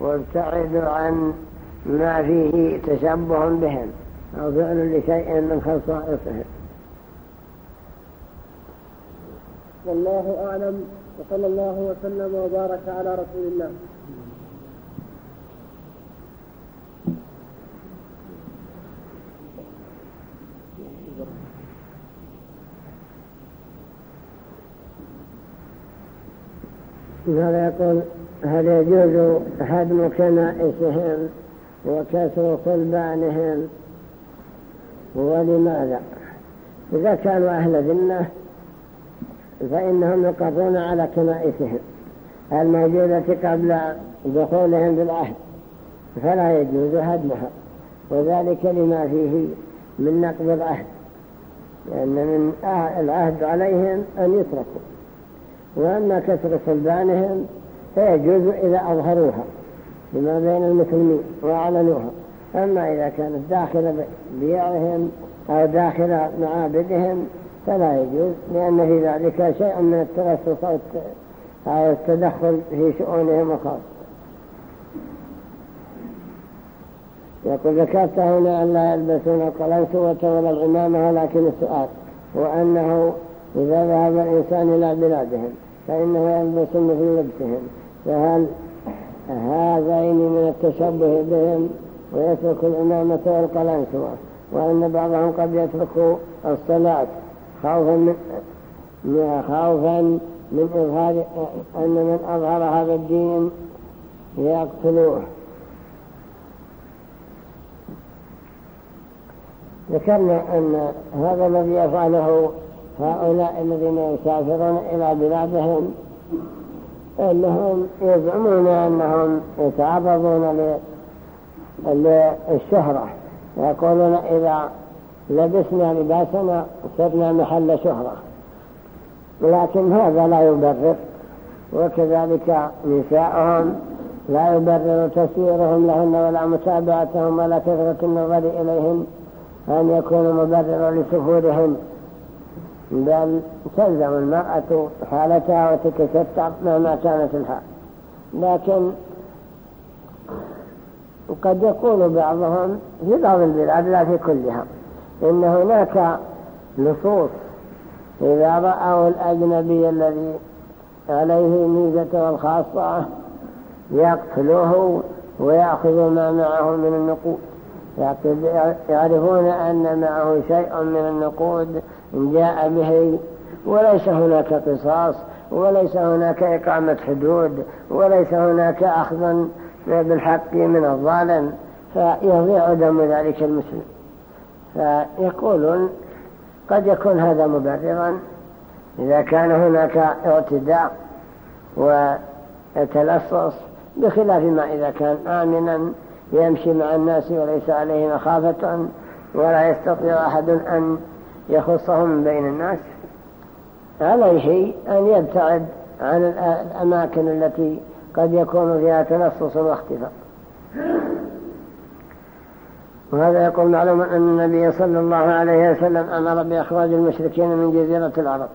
وابتعدوا عن ما فيه تشبه بهم أو فعل لشيء من خصائصهم والله أعلم وصلى الله وسلم وبارك على رسول الله. هذا يقول؟ هل يجوز هدم كنائسهم وكسر صلبانهم؟ ولماذا؟ إذا كانوا أهل ذمة فإنهم يقرون على كنائسهم الموجودة قبل دخولهم بالعهد فلا يجوز هدمها وذلك لما فيه من نقض العهد لأن من العهد عليهم أن يتركوا وأما كسر صلبانهم فيجوز إذا أظهروها فيما بين المسلمين وأعلنوها. أما إذا كانت داخل بيعهم أو داخل معابدهم فلا يجوز لأن في ذلك شيء من الترسس أو التدخل في شؤونهم الخاصة يقول ذكرت هنا أن لا يلبسون القلنسوة ولا العمامة ولكن السؤال وأنه إذا ذهب الإنسان إلى بلادهم فإنه يلبس مثل لبسهم. فهل هذين من التشبه بهم ويترك الإمامة والقلنسوة وأن بعضهم قد يترك الصلاة خوفا من خوفا من إظهار أن من أظهر هذا الدين يقتلوه. ذكرنا أن هذا الذي يفعله هؤلاء الذين يسافرون إلى بلادهم أنهم يزعمون أنهم يتعرضون للشهرة يقولون إذا لبسنا لباسنا صرنا محل شهرة. لكن هذا لا يبرر وكذلك نساءهم لا يبرر تسييرهم لهن ولا متابعتهم ولا كثرة النظر إليهم أن يكون مبررا لسفورهم بل تلزم المرأة حالتها وتتستر مهما كانت الحال. لكن قد يقول بعضهم في بعض البلاد لا في كلها إن هناك نصوص إذا رأوا الأجنبي الذي عليه ميزة الخاصة يقتلوه ويأخذ ما معه من النقود. يعرفون أن معه شيء من النقود جاء به وليس هناك قصاص وليس هناك إقامة حدود وليس هناك أخذ بالحق من الظالم فيضيع دم ذلك المسلم. فيقولون قد يكون هذا مبررا إذا كان هناك اعتداء وتلصص بخلاف ما إذا كان آمنا يمشي مع الناس وليس عليه مخافة ولا يستطيع أحد أن يخصه من بين الناس. عليه أن يبتعد عن الأماكن التي قد يكون فيها تلصص واختفاء. وهذا يقول معلوم أن النبي صلى الله عليه وسلم أمر بإخراج المشركين من جزيرة العرب.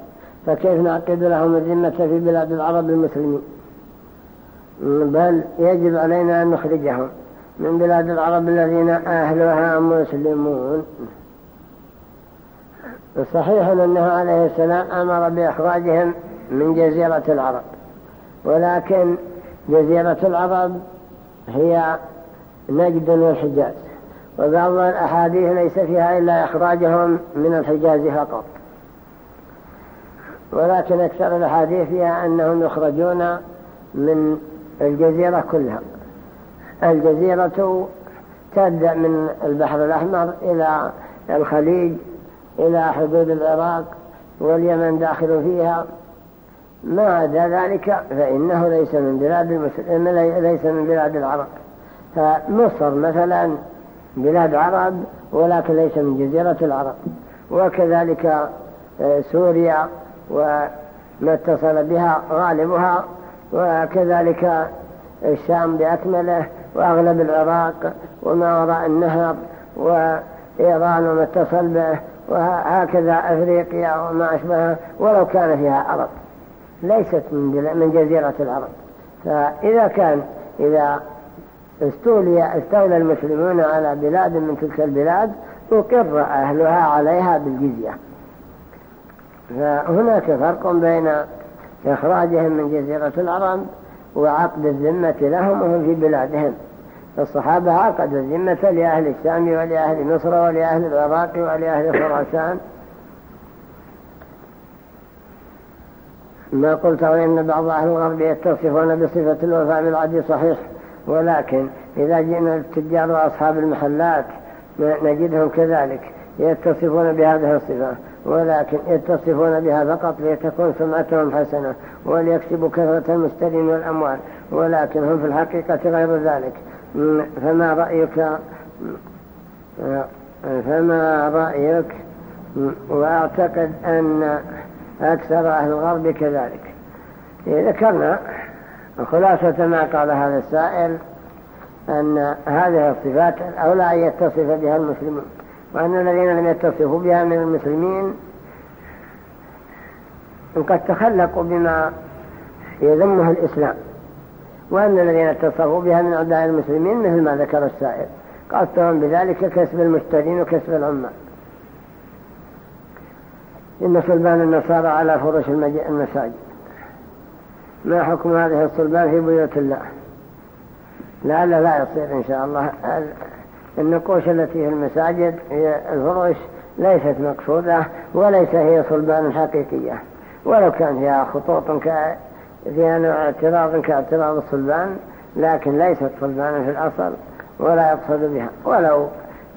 فكيف نعقد لهم الذمة في بلاد العرب المسلمين؟ بل يجب علينا أن نخرجهم. من بلاد العرب الذين أهلها مسلمون. صحيح أنه عليه السلام أمر بإخراجهم من جزيرة العرب ولكن جزيرة العرب هي نجد والحجاز وبعض الأحاديث ليس فيها إلا إخراجهم من الحجاز فقط. ولكن أكثر الأحاديث فيها أنهم يخرجون من الجزيرة كلها. الجزيرة تبدأ من البحر الأحمر إلى الخليج إلى حدود العراق واليمن داخل فيها. ما عدا ذلك فإنه ليس من بلاد المسلم ليس من بلاد العرب. فمصر مثلا بلاد عرب ولكن ليس من جزيرة العرب. وكذلك آه، سوريا وما اتصل بها غالبها. وكذلك الشام بأكمله. وأغلب العراق وما وراء النهر وإيران وما اتصل به وهكذا أفريقيا وما أشبهها ولو كان فيها عرب. ليست من جزيرة العرب. فإذا كان إذا استولي استولى المسلمون على بلاد من تلك البلاد أقر أهلها عليها بالجزية. فهناك فرق بين إخراجهم من جزيرة العرب وعقد الذمة لهم وهم في بلادهم. الصحابة عقدوا الذمة لأهل الشام ولأهل مصر ولأهل العراق ولأهل خراسان. ما قلت وإن بعض أهل الغرب يتصفون بصفة الوفاء بالعدي صحيح ولكن إذا جئنا التجار وأصحاب المحلات نجدهم كذلك. يتصفون بهذه الصفة ولكن يتصفون بها فقط لتكون سمعتهم حسنة وليكسبوا كثرة المسترين والأموال ولكن هم في الحقيقة غير ذلك. فما رأيك؟ فما رأيك؟ وأعتقد أن أكثر أهل الغرب كذلك. ذكرنا خلاصة ما قال هذا السائل أن هذه الصفات أولى أن يتصف بها المسلمون. وأن الذين لم يتصفوا بها من المسلمين قد تخلقوا بما يذمه الإسلام وأن الذين اتصفوا بها من أعداء المسلمين مثل ما ذكر السائل قصدهم بذلك كسب المشترين وكسب العمال. إن صلبان النصارى على فرش المساجد. ما حكم هذه الصلبان في بيوت الله؟ لعل لا يصير إن شاء الله. النقوش التي في المساجد هي الفرش ليست مقصودة وليس هي صلبان حقيقية. ولو كان فيها خطوط فيها نوع اعتراض كاعتراض الصلبان لكن ليست صلبانا في الأصل ولا يقصد بها. ولو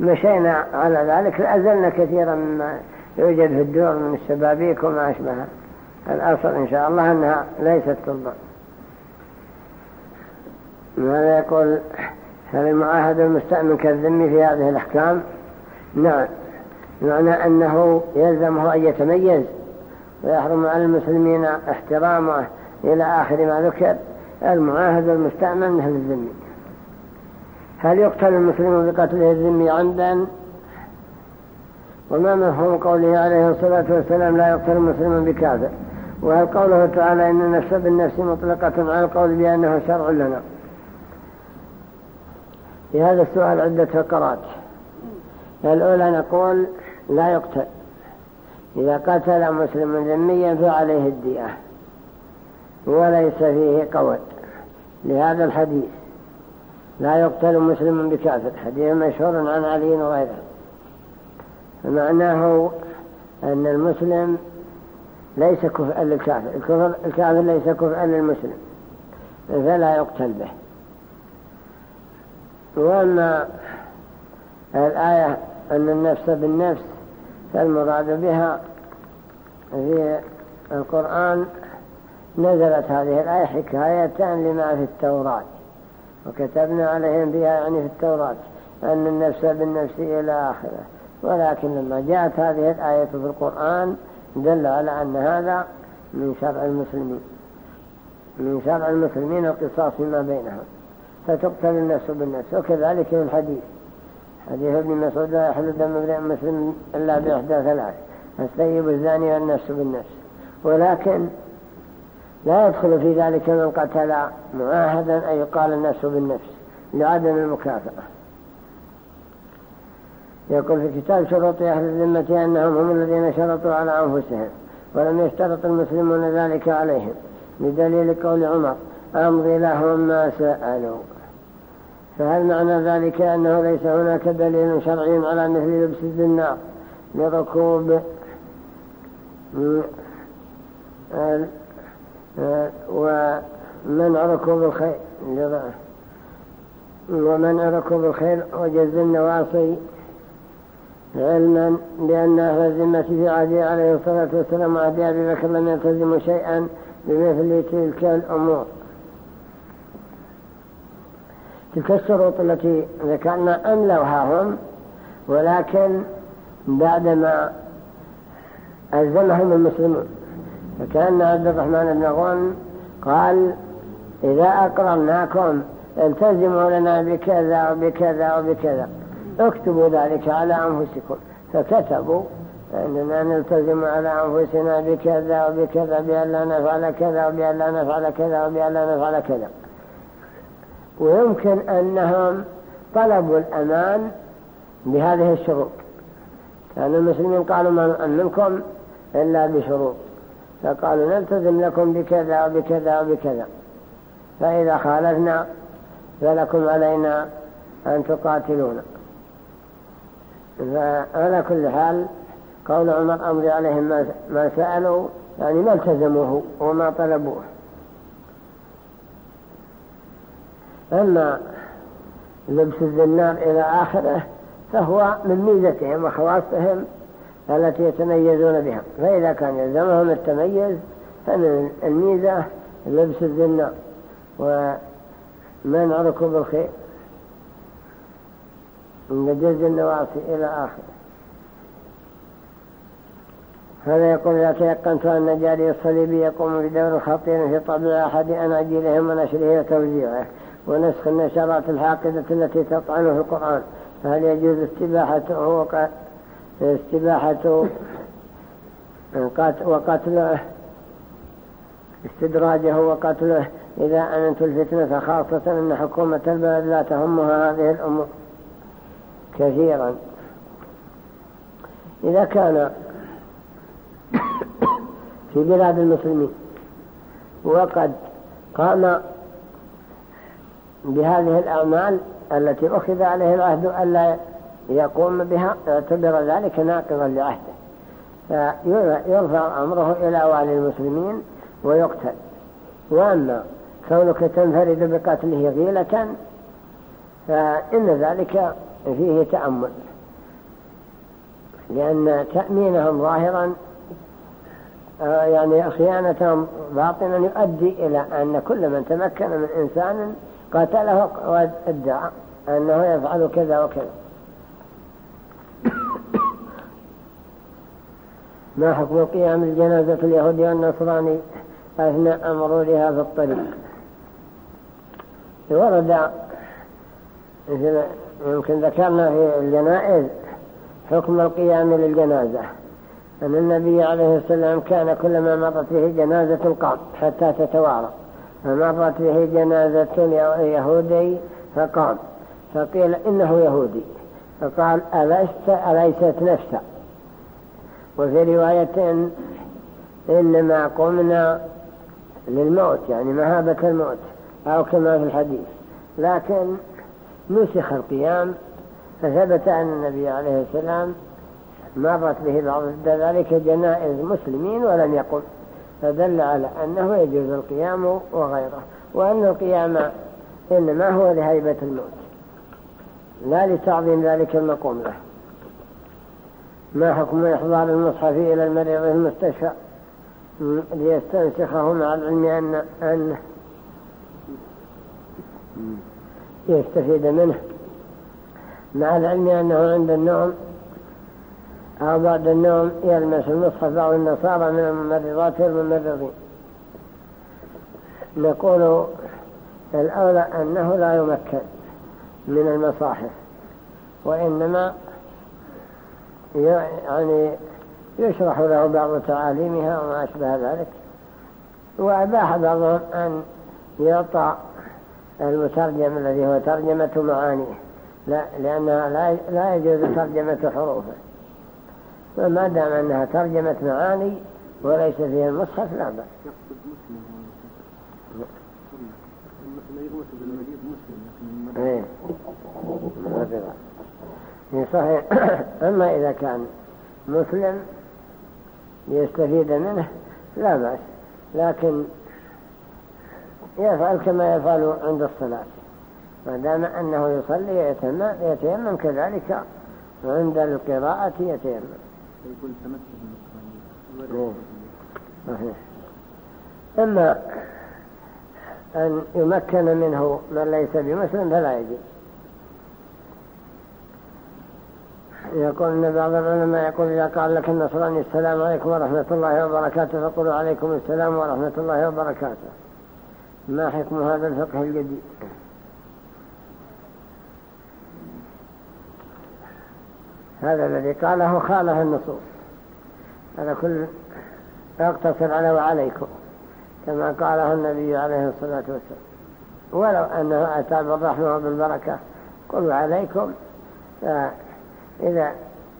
مشينا على ذلك لأزلنا كثيرا مما يوجد في الدور من الشبابيك وما أشبهها الأصل إن شاء الله أنها ليست صلبان. ماذا يقول هل المعاهد المستأمن كالذمي في هذه الأحكام. نعم. معنى أنه يلزمه أن يتميز ويحرم على المسلمين احترامه إلى آخر ما ذكر. المعاهد المستأمن مثل الذمي. هل يقتل المسلم بقتله الذمي عمدا وما مفهوم قوله عليه الصلاة والسلام لا يقتل المسلم بكافر؟ وهل قوله تعالى إن النفس بالنفس مطلقة على القول بأنه شرع لنا؟ في هذا السؤال عدة فقرات. الأولى نقول لا يقتل. إذا قتل مسلم ذميا فعليه الدية. وليس فيه قول. لهذا الحديث. لا يقتل مسلم بكافر. حديث مشهور عن علي وغيره. فمعناه أن المسلم ليس كفءا للكافر. الكافر ليس كفءا للمسلم. فلا يقتل به. وأما الآية أن النفس بالنفس فالمراد بها في القرآن نزلت هذه الآية حكاية لما في التوراة وكتبنا عليهم بها يعني في التوراة أن النفس بالنفس إلى آخره. ولكن لما جاءت هذه الآية في القرآن دل على أن هذا من شرع المسلمين من شرع المسلمين القصاص فيما بينهم. فتقتل النفس بالنفس وكذلك في الحديث. حديث ابن مسعود لا يحل دم امرئ مسلم إلا بإحدى ثلاث. السيب الزاني والنفس بالنفس. ولكن لا يدخل في ذلك من قتل معاهدا أن يقال النفس بالنفس لعدم المكافأة. يقول في كتاب شروط أهل الذمة أنهم هم الذين شرطوا على أنفسهم ولم يشترط المسلمون ذلك عليهم. بدليل قول عمر أمضي لهم ما سألوا. فهل معنى ذلك أنه ليس هناك دليل شرعي على مثل لبس الزنار لركوب ومنع ركوب الخيل؟ ومنع ركوب الخيل وجز النواصي علما بأن أهل الذمة في عهده عليه الصلاة والسلام وعهد أبي بكر لم يلتزموا شيئا بمثل تلك الأمور. تلك الشروط التي ذكرنا أملوها هم ولكن بعدما ألزمهم المسلمون فكان عبد الرحمن بن غن قال إذا أقررناكم التزموا لنا بكذا وبكذا وبكذا اكتبوا ذلك على أنفسكم. فكتبوا أننا نلتزم على أنفسنا بكذا وبكذا بأن لا نفعل كذا وبأن لا نفعل كذا وبأن لا نفعل كذا. ويمكن أنهم طلبوا الأمان بهذه الشروط. كان المسلمين قالوا ما نؤمنكم إلا بشروط. فقالوا نلتزم لكم بكذا وبكذا وبكذا. فإذا خالفنا فلكم علينا أن تقاتلونا. فعلى كل حال قول عمر أمضي عليهم ما سألوا يعني ما التزموه وما طلبوه. أما لبس الزنار إلى آخره فهو من ميزتهم وخواصهم التي يتميزون بها. فإذا كان يلزمهم التميز فمن الميزة لبس الزنار ومنع ركوب الخير من جز النواصي إلى آخره. هذا يقول إذا تيقنت أن جاري الصليبي يقوم بدور خطير في طبع أحد أناجيلهم ونشره وتوزيعه. ونسخ النشرات الحاقدة التي تطعن في القرآن. فهل يجوز استباحته استباحة وقتله استدراجه وقتله؟ إذا أمنت الفتنة خاصة أن حكومة البلد لا تهمها هذه الأمور. كثيرا. إذا كان في بلاد المسلمين وقد قام بهذه الأعمال التي أخذ عليه العهد ألا يقوم بها اعتبر ذلك ناقضا لعهده. فيرفع أمره إلى والي المسلمين ويقتل. وأما كونك تنفرد بقتله غيلة فإن ذلك فيه تأمل. لأن تأمينهم ظاهرا آه، يعني خيانة باطنا يؤدي إلى أن كل من تمكن من إنسان قتله وادعى أنه يفعل كذا وكذا. ما حكم قيام الجنازة اليهودي والنصراني؟ أثناء مرورها في الطريق. ورد يمكن ذكرنا في الجنائز حكم القيام للجنازة. أن النبي عليه السلام كان كلما مرت به جنازة قام حتى تتوارى. فمرت به جنازة يهودي فقام فقيل إنه يهودي. فقال ألست أليست نفسا وفي رواية إنما قمنا للموت يعني مهابة الموت أو كما في الحديث. لكن نسخ القيام فثبت أن النبي عليه السلام مرت به بعض ذلك جنائز مسلمين ولم يقم. فدل على أنه يجوز القيام وغيره وأن القيام إنما هو لهيبة الموت لا لتعظيم ذلك المقوم له. ما حكم إحضار المصحف إلى المريض المستشفى؟ ليستنسخه مع العلم أن, أن يستفيد منه. مع العلم أنه عند النوم أو بعد النوم يلمس المصحف بعض النصارى من الممرضات والممرضين نقول الأولى أنه لا يمكن من المصاحف وإنما يعني يشرح له بعض تعاليمها وما أشبه ذلك. وأباح بعضهم أن يعطى المترجم الذي هو ترجمة معانيه لا لأنها لا يجوز ترجمة حروفه. فما دام أنها ترجمة معاني وليس فيها المصحف لا بأس. إيه. صحيح. أما إذا كان مسلم يستفيد منه لا بأس. لكن يفعل كما يفعل عند الصلاة. ما دام أنه يصلي يتيمم كذلك وعند القراءة يتيمم. يقول تمسك صحيح. أما أن يمكن منه من ليس بمسلم فلا يجب يقول أن بعض العلماء يقول إذا قال لك النصراني السلام عليكم ورحمة الله وبركاته فقلوا عليكم السلام ورحمة الله وبركاته. ما حكم هذا الفقه الجديد؟ هذا الذي قاله خالف النصوص. هذا كل أقتصر على وعليكم كما قاله النبي عليه الصلاة والسلام. ولو أنه أتى بالرحمة وبالبركة قل عليكم. فإذا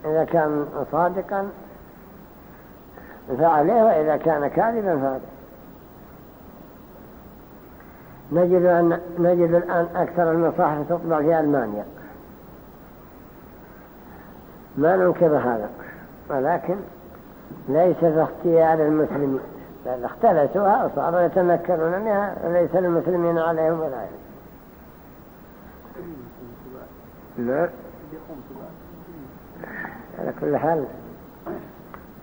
إذا كان صادقا فعليه وإذا كان كاذبا فعليه. نجد, أن نجد الآن أكثر المصاحف تطبع في ألمانيا. ما ننكر هذا ولكن ليس في اختيار المسلمين. بل اختلسوها وصاروا يتمكنون منها وليس للمسلمين عليهم ولا لا. على كل حال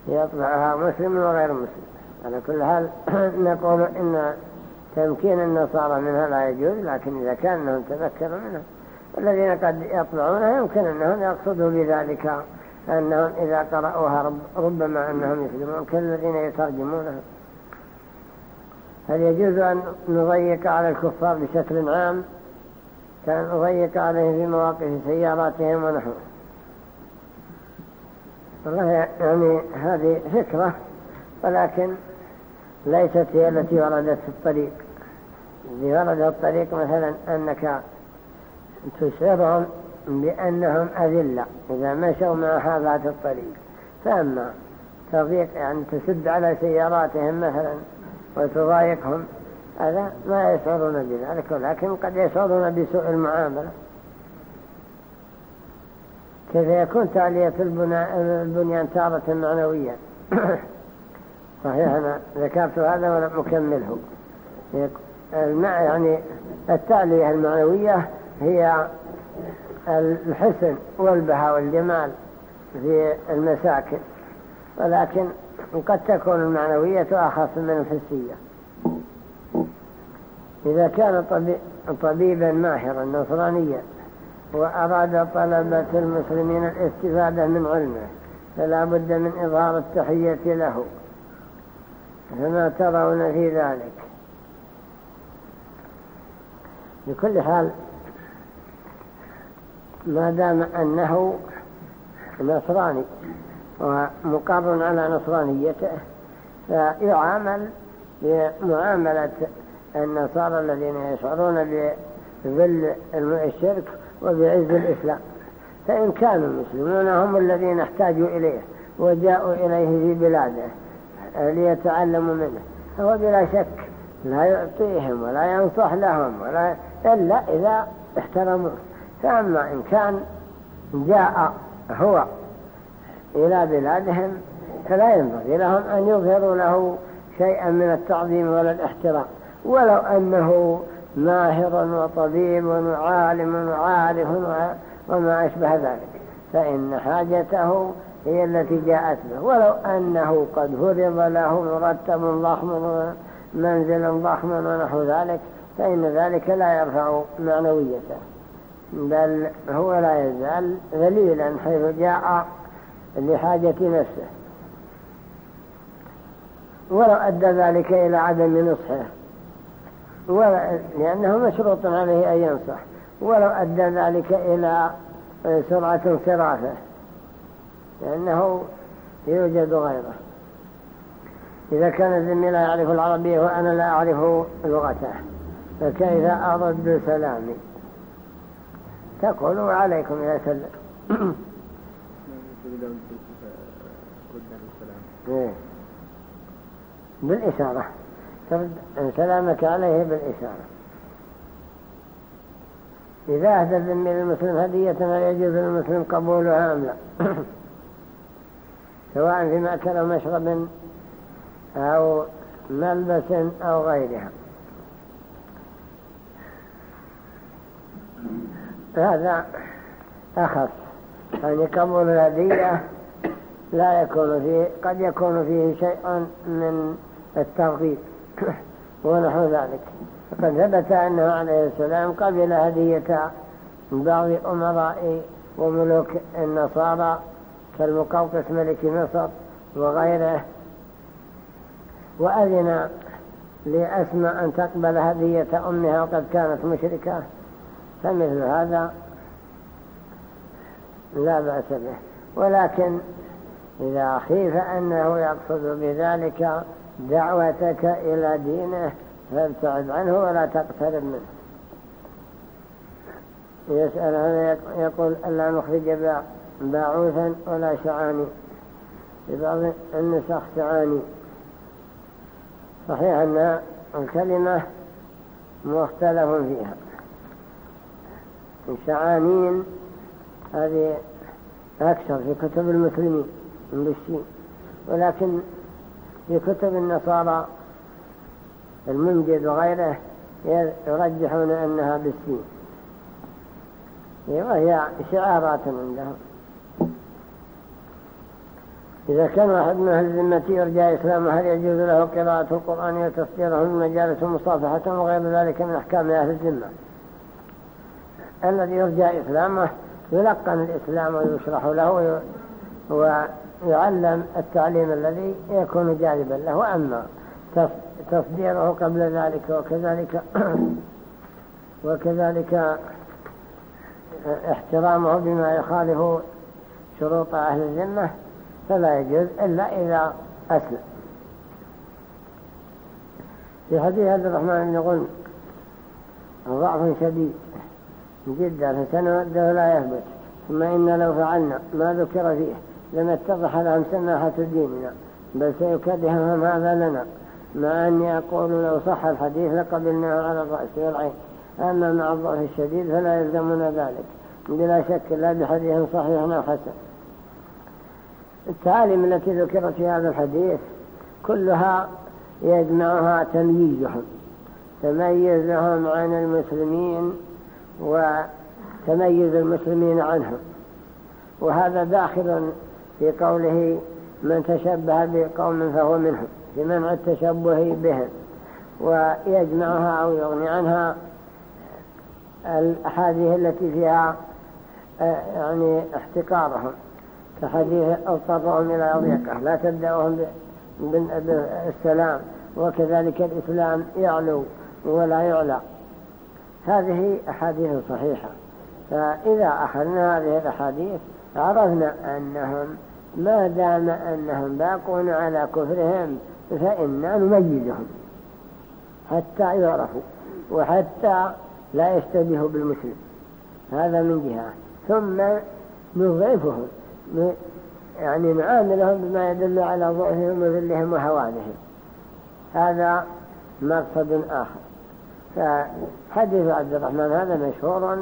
يطبعها مسلم وغير مسلم. على كل حال نقول إن تمكين النصارى منها لا يجوز لكن إذا كان أنهم تذكروا منها. الذين قد يطبعونها يمكن أنهم يقصدوا بذلك أنهم إذا قرأوها رب ربما أنهم يسلمون كالذين يترجمونها هل يجوز أن نضيق على الكفار بشكل عام؟ كأن نضيق عليهم في مواقف سياراتهم ونحوه. والله يعني هذه فكرة ولكن ليست هي التي وردت في الطريق. الذي ورد في الطريق مثلا أنك تشعرهم بأنهم أذلة إذا مشوا مع حافات الطريق. فأما تضيق يعني تسد على سياراتهم مثلا وتضايقهم هذا ما يشعرون بذلك ولكن قد يشعرون بسوء المعاملة. كيف يكون تعلية البنيان تارة معنوية؟ صحيح أنا ذكرت هذا ولم أكمله. يعني التعلية المعنوية هي الحسن والبهاء والجمال في المساكن ولكن قد تكون المعنوية أخص من الحسية. إذا كان طبيبا ماهرا نصرانيا وأراد طلبة المسلمين الاستفادة من علمه فلا بد من إظهار التحية له. فما ترون في ذلك. بكل حال ما دام أنه نصراني ومقر على نصرانيته فيعامل بمعاملة النصارى الذين يشعرون بذل الشرك وبعز الإسلام. فإن كانوا المسلمون هم الذين احتاجوا إليه وجاءوا إليه في بلاده ليتعلموا منه. فهو بلا شك لا يعطيهم ولا ينصح لهم ولا إلا إذا احترموه. فأما إن كان جاء هو إلى بلادهم فلا ينبغي لهم أن يظهروا له شيئا من التعظيم ولا الاحترام. ولو أنه ماهر وطبيب وعالم وعارف وما أشبه ذلك فإن حاجته هي التي جاءت به. ولو أنه قد فرض له مرتب ضخم ومنزل ضخم ونحو ذلك فإن ذلك لا يرفع معنويته. بل هو لا يزال ذليلا حيث جاء لحاجة نفسه. ولو أدى ذلك إلى عدم نصحه. لأنه مشروط عليه أن ينصح. ولو أدى ذلك إلى سرعة انصرافه. لأنه يوجد غيره. إذا كان الذمي لا يعرف العربية وأنا لا أعرف لغته. فكيف أرد سلامي؟ تقول عليكم يا سلام. إيه. بالإشارة. ترد سلامك عليه بالإشارة. إذا أهدى الذمي للمسلم هدية هل يجوز للمسلم قبولها أم لا؟ سواء في مأكل أو مشرب أو ملبس أو غيرها. هذا أخف. يعني قبول الهدية لا يكون فيه قد يكون فيه شيء من الترغيب ونحو ذلك. فقد ثبت أنه عليه السلام قبل هدية بعض أمراء وملوك النصارى كالمقوقس ملك مصر وغيره وأذن لأسمى أن تقبل هدية أمها وقد كانت مشركة. فمثل هذا لا بأس به. ولكن إذا خيف أنه يقصد بذلك دعوتك إلى دينه فابتعد عنه ولا تقترب منه. يسأل هذا يقول ألا نخرج باعوثا ولا شعاني؟ في بعض النسخ شعاني. صحيح أن الكلمة مختلف فيها. الشعانين هذه أكثر في كتب المسلمين بالشين ولكن في كتب النصارى المنجد وغيره يرجحون أنها بالسين. وهي شعارات عندهم. إذا كان واحد من أهل الذمة يرجى إسلامه هل يجوز له قراءة القرآن وتصديره من مجالس مصافحة وغير ذلك من أحكام أهل الذمة؟ الذي يرجى إسلامه يلقن الإسلام ويشرح له ويعلم التعليم الذي يكون جاذبا له. أما تصديره قبل ذلك وكذلك وكذلك احترامه بما يخالف شروط أهل الذمة فلا يجوز إلا إذا أسلم. في حديث عبد الرحمن بن غنم ضعف شديد. جدا فسنوده لا يثبت ثم إن لو فعلنا ما ذكر فيه لم اتضح لهم سماحة ديننا بل سيكدهم هذا لنا. مع أني أقول لو صح الحديث لقبلناه على الرأس والعين. أما مع الضعف الشديد فلا يلزمنا ذلك. بلا شك لا بحديث صحيح أو حسن. التعاليم التي ذكرت في هذا الحديث كلها يجمعها تمييزهم. تميزهم عن المسلمين وتميز المسلمين عنهم وهذا داخل في قوله من تشبه بقوم فهو منهم في منع التشبه بهم ويجمعها أو يغني عنها الأحاديث التي فيها آه، يعني احتقارهم كحديث أوصفهم إلى ضيقة لا تبدأهم بالسلام وكذلك الإسلام يعلو ولا يعلى. هذه أحاديث صحيحة. فإذا أخذنا هذه الأحاديث عرفنا أنهم ما دام أنهم باقون على كفرهم فإنا نميزهم. حتى يعرفوا وحتى لا يشتبهوا بالمسلم. هذا من جهة. ثم نضعفهم يعني نعاملهم بما يدل على ضعفهم وذلهم وهوانهم هذا مقصد آخر. فحديث عبد الرحمن هذا مشهور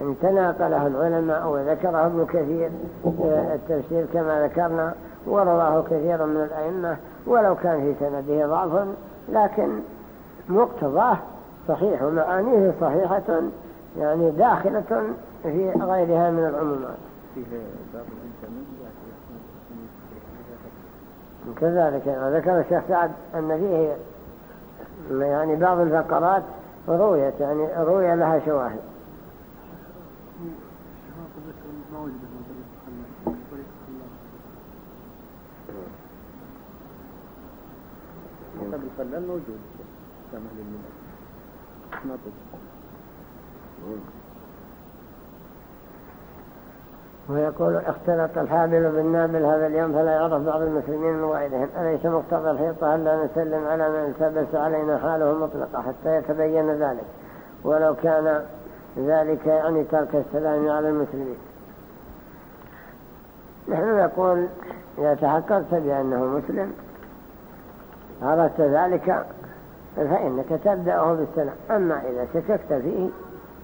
أن تناقله العلماء وذكره ابن كثير التفسير كما ذكرنا ورواه كثير من الأئمة ولو كان في سنده ضعف لكن مقتضاه صحيح ومعانيه صحيحة يعني داخلة في غيرها من العمومات. كذلك ذكر الشيخ سعد أن فيه يعني بعض الفقرات رويت يعني روية لها شواهد. قبل الخلال موجود. كما للملك ما ويقول اختلط الحابل بالنابل هذا اليوم فلا يعرف بعض المسلمين من غيرهم. أليس مقتضى الحيطة ألا نسلم على من التبس علينا حاله مطلقة حتى يتبين ذلك؟ ولو كان ذلك يعني ترك السلام على المسلمين. نحن نقول إذا تحققت بأنه مسلم أردت ذلك فإنك تبدأه بالسلام. أما إذا شككت فيه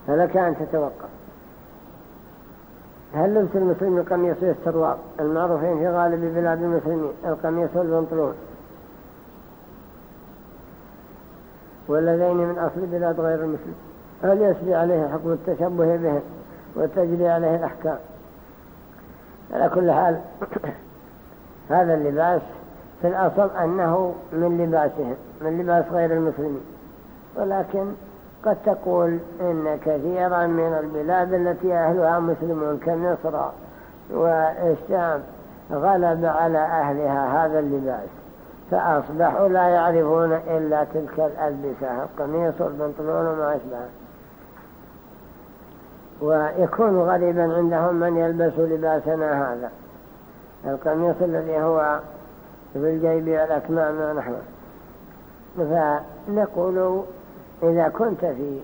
فلك أن تتوقف. هل لبس المسلم القميص والسروال المعروفين في غالب بلاد المسلمين القميص والبنطلون. والذين من أصل بلاد غير المسلم. هل يسري عليه حكم التشبه بهم وتجري عليه الأحكام؟ على كل حال هذا اللباس في الأصل أنه من لباسهم من لباس غير المسلمين. ولكن قد تقول إن كثيرا من البلاد التي أهلها مسلمون كمصر والشام غلب على أهلها هذا اللباس فأصبحوا لا يعرفون إلا تلك الألبسة القميص والبنطلون وما أشبهه ويكون غريبا عندهم من يلبس لباسنا هذا القميص الذي هو في الجيب والأكمام ونحوه. فنقول إذا كنت في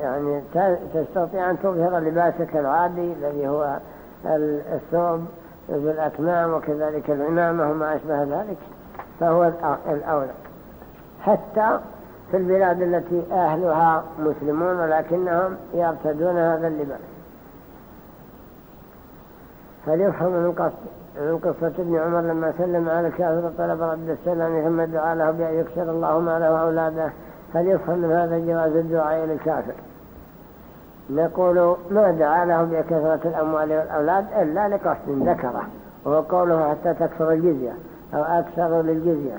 يعني تستطيع أن تظهر لباسك العادي الذي هو الثوب بالأكمام وكذلك العمامة وما أشبه ذلك فهو الأولى. حتى في البلاد التي أهلها مسلمون ولكنهم يرتدون هذا اللباس. فليفهم من من قصة ابن عمر لما سلم على الكافر طلب رد السلام ثم دعا له بأن يكسر الله ماله وأولاده فليفهم من هذا جواز الدعاء للكافر نقول ما دعا له بكثرة الأموال والأولاد إلا لقصد ذكره وهو قوله حتى تكسر الجزية أو أكثر للجزية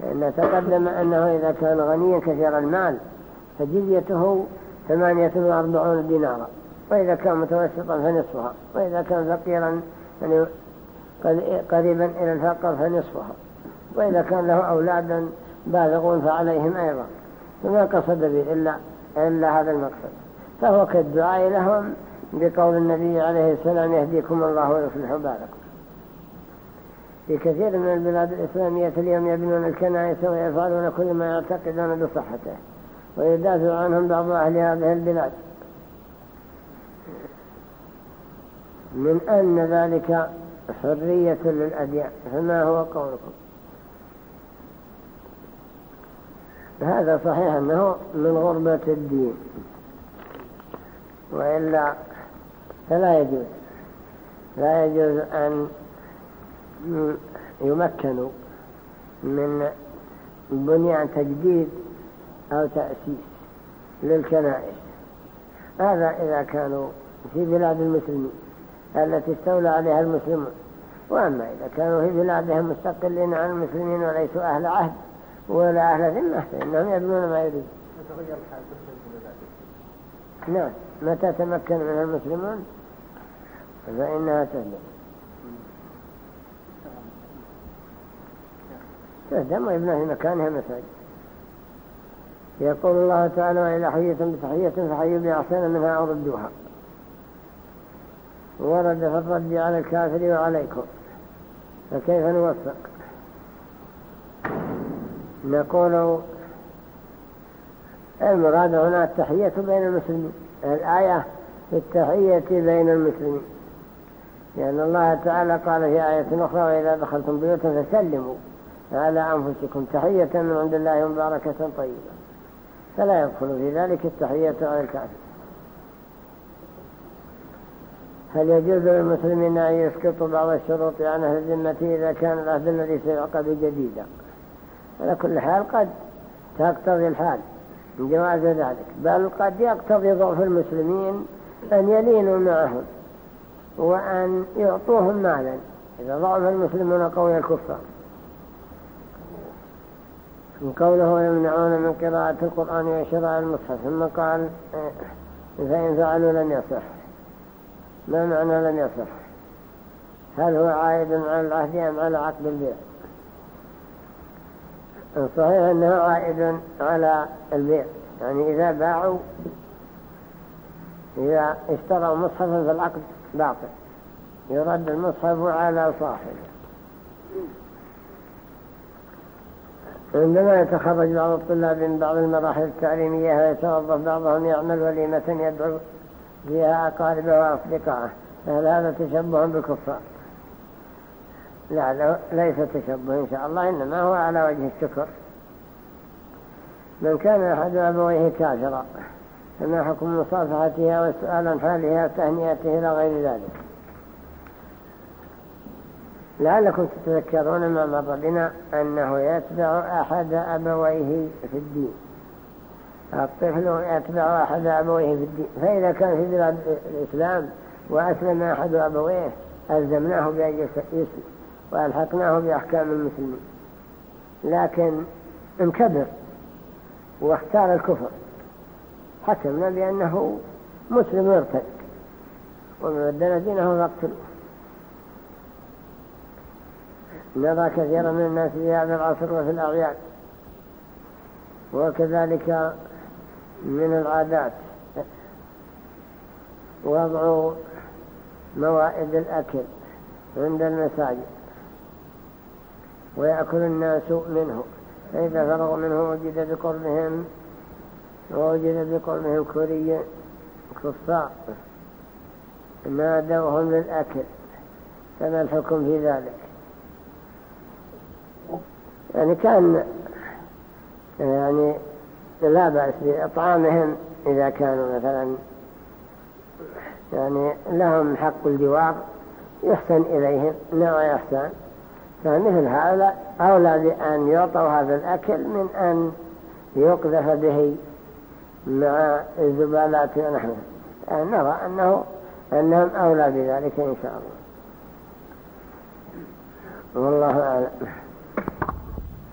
لأن تقدم أنه إذا كان غنيا كثير المال فجزيته ثمانية وأربعون دينارا وإذا كان متوسطا فنصفها وإذا كان فقيرا يعني قريبا إلى الفقر فنصفها وإذا كان له أولادا بالغون فعليهم أيضا. فما قصد به إلا, إلا هذا المقصد. فهو كالدعاء لهم بقول النبي عليه السلام يهديكم الله ويصلح بالكم. في كثير من البلاد الإسلامية اليوم يبنون الكنائس ويفعلون كل ما يعتقدون بصحته ويدافع عنهم بعض أهل هذه البلاد. من أن ذلك حرية للأديان. فما هو قولكم؟ هذا صحيح أنه من غربة الدين. وإلا فلا يجوز. لا يجوز أن يمكنوا من بنيان تجديد أو تأسيس للكنائس. هذا إذا كانوا في بلاد المسلمين التي استولى عليها المسلمون. وأما إذا كانوا في بلادهم مستقلين عن المسلمين وليسوا أهل عهد ولا أهل ذمة فإنهم يبنون ما يريد. نعم متى تمكن من المسلمون؟ فإنها تهدم. تهدم ويبنى في مكانها مساجد. يقول الله تعالى وإذا حييتم بتحية فحيوا بأحسن منها أو ردوها. ورد في الرد على الكافر وعليكم. فكيف نوفق؟ نقول المراد هنا التحية بين المسلمين الآية التحية بين المسلمين. لأن الله تعالى قال في آية أخرى وإذا دخلتم بيوتا فسلموا على أنفسكم تحية من عند الله مباركة طيبة. فلا يدخل في ذلك التحية على الكافر هل يجوز للمسلمين أن يسقطوا بعض الشروط عن أهل الذمة إذا كان العهد الذي سيعقد جديدا؟ على كل حال قد تقتضي الحال جواز ذلك. بل قد يقتضي ضعف المسلمين أن يلينوا معهم وأن يعطوهم مالا. إذا ضعف المسلمون قوي الكفار. من قوله يمنعون من قراءة القرآن وشراء المصحف ثم قال إيه، فإن فعلوا لن يصح. ما معنى لن يصح؟ هل هو عائد على العهد أم على عقد البيع؟ الصحيح أنه عائد على البيع. يعني إذا باعوا إذا اشتروا مصحفا فالعقد باطل. يرد المصحف على صاحبه. عندما يتخرج بعض الطلاب من بعض المراحل التعليمية ويتوظف بعضهم يعمل وليمة يدعو فيها أقاربه وأصدقائه فهل هذا تشبه بالكفار؟ لا ليس تشبه إن شاء الله إنما هو على وجه الشكر. من كان أحد أبويه كافرا فما حكم مصافحتها والسؤال عن حالها وتهنئته إلى غير ذلك. لعلكم تتذكرون ما مر بنا أنه يتبع أحد أبويه في الدين. الطفل يتبع أحد أبويه في الدين. فإذا كان في بلاد الإسلام وأسلم أحد أبويه ألزمناه بأن يسلم وألحقناه بأحكام المسلمين. لكن انكبر واختار الكفر حكمنا بأنه مسلم يرتد ومن بدل دينه فاقتلوه نرى كثيرا من الناس في هذا العصر وفي الأعياد وكذلك من العادات. وضع موائد الأكل عند المساجد. ويأكل الناس منه. فإذا فرغوا منه وجد بقربهم ووجد بقومهم كوري كفار. نادوهم للأكل. فما الحكم في ذلك؟ يعني كان يعني لا بأس بإطعامهم إذا كانوا مثلا يعني لهم حق الجوار يحسن إليهم نوع إحسان فمثل هذا أولى بأن يعطوا هذا الأكل من أن يقذف به مع الزبالات يعني نرى أنه أنهم أولى بذلك إن شاء الله. والله أعلم.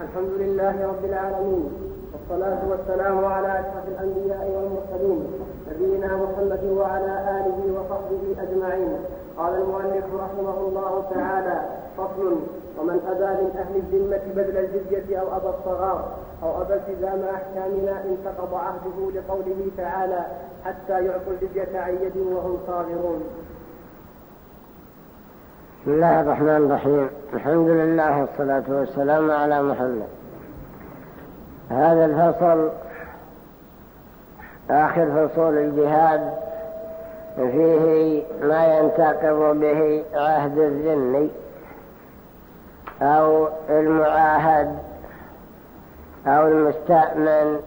الحمد لله رب العالمين والصلاة والسلام على أشرف الأنبياء والمرسلين نبينا محمد وعلى آله وصحبه أجمعين. قال المؤلف رحمه الله تعالى فصل ومن أبى من أهل الذمة بذل الجزية أو أبى الصغار أو أبى التزام أحكامنا انتقض عهده لقوله تعالى حتى يعطوا الجزية عن يد وهم صاغرون بسم الله الرحمن الرحيم. الحمد لله والصلاة والسلام على محمد. هذا الفصل آخر فصول الجهاد فيه ما ينتقض به عهد الذمي أو المعاهد أو المستأمن.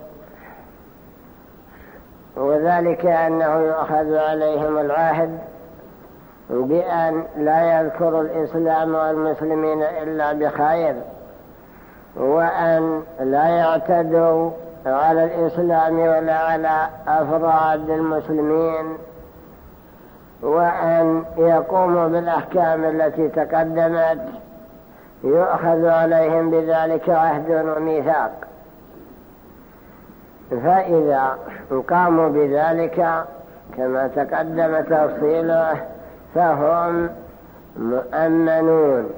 وذلك أنه يؤخذ عليهم العهد بأن لا يذكر الإسلام والمسلمين إلا بخير وأن لا يعتدوا على الإسلام ولا على أفراد المسلمين. وأن يقوموا بالأحكام التي تقدمت يؤخذ عليهم بذلك عهد وميثاق. فإذا قاموا بذلك كما تقدم تفصيله فهم مؤمنون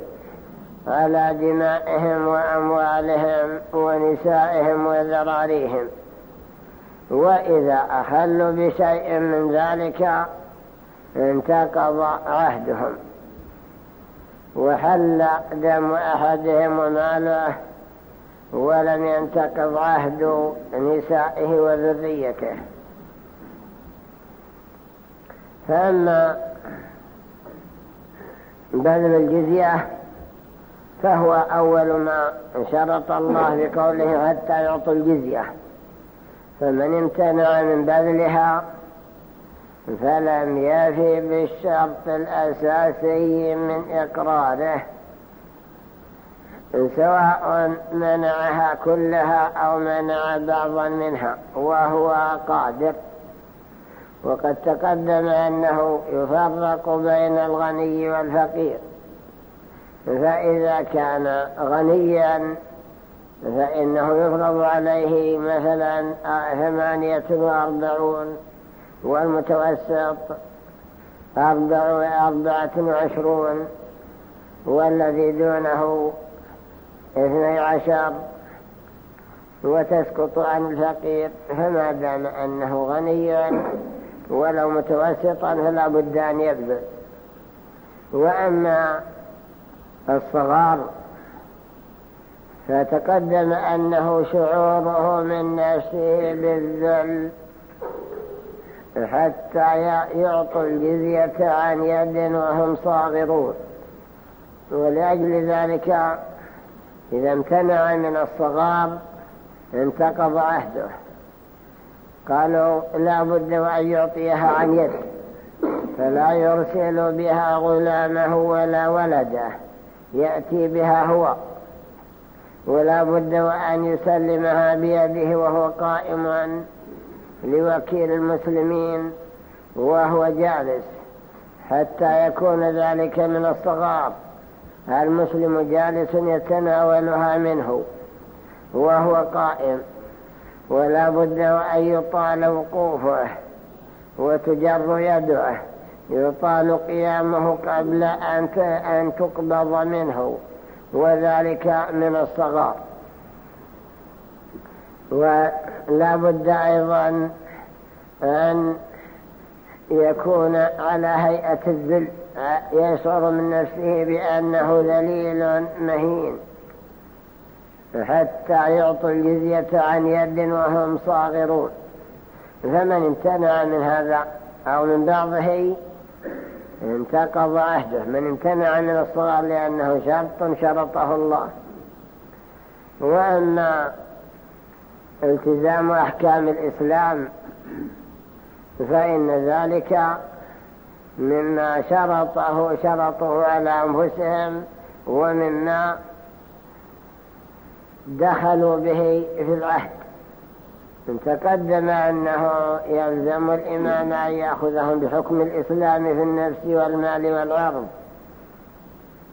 على دمائهم وأموالهم ونسائهم وذراريهم. وإذا أخلوا بشيء من ذلك انتقض عهدهم. وحل دم أحدهم وماله ولم ينتقض عهد نسائه وذريته. فأما بذل الجزية فهو أول ما شرط الله بقوله حتى يعطوا الجزية. فمن امتنع من بذلها فلم يفي بالشرط الأساسي من إقراره سواء منعها كلها أو منع بعضا منها وهو قادر. وقد تقدم أنه يفرق بين الغني والفقير فإذا كان غنيا فإنه يفرض عليه مثلا ثمانية وأربعون والمتوسط أربعة وعشرون والذي دونه اثني عشر. وتسقط عن الفقير فما دام أنه غنيا ولو متوسطا فلا بد أن يبذل وأما الصغار فتقدم أنه شعوره من نفسه بالذل. حتى يعطوا الجزية عن يد وهم صاغرون. ولأجل ذلك إذا امتنع من الصغار انتقض عهده. قالوا لا بد أن يعطيها عن يد فلا يرسل بها غلامه ولا ولده يأتي بها هو. ولا بد وأن يسلمها بيده وهو قائم لوكيل المسلمين وهو جالس حتى يكون ذلك من الصغار. المسلم جالس يتناولها منه وهو قائم. ولا بد أن يطال وقوفه وتجر يده يطال قيامه قبل أن تقبض منه وذلك من الصغار. ولا بد أيضا أن يكون على هيئة الذل يشعر من نفسه بأنه ذليل مهين حتى يعطوا الجزية عن يد وهم صاغرون. فمن امتنع من هذا أو من بعضه انتقض عهده. من امتنع من الصغار لأنه شرط شرطه الله. وأما التزام أحكام الإسلام فإن ذلك مما شرطه شرطه على أنفسهم ومما دخلوا به في العهد. تقدم أنه يلزم الإمام أن يأخذهم بحكم الإسلام في النفس والمال والعرض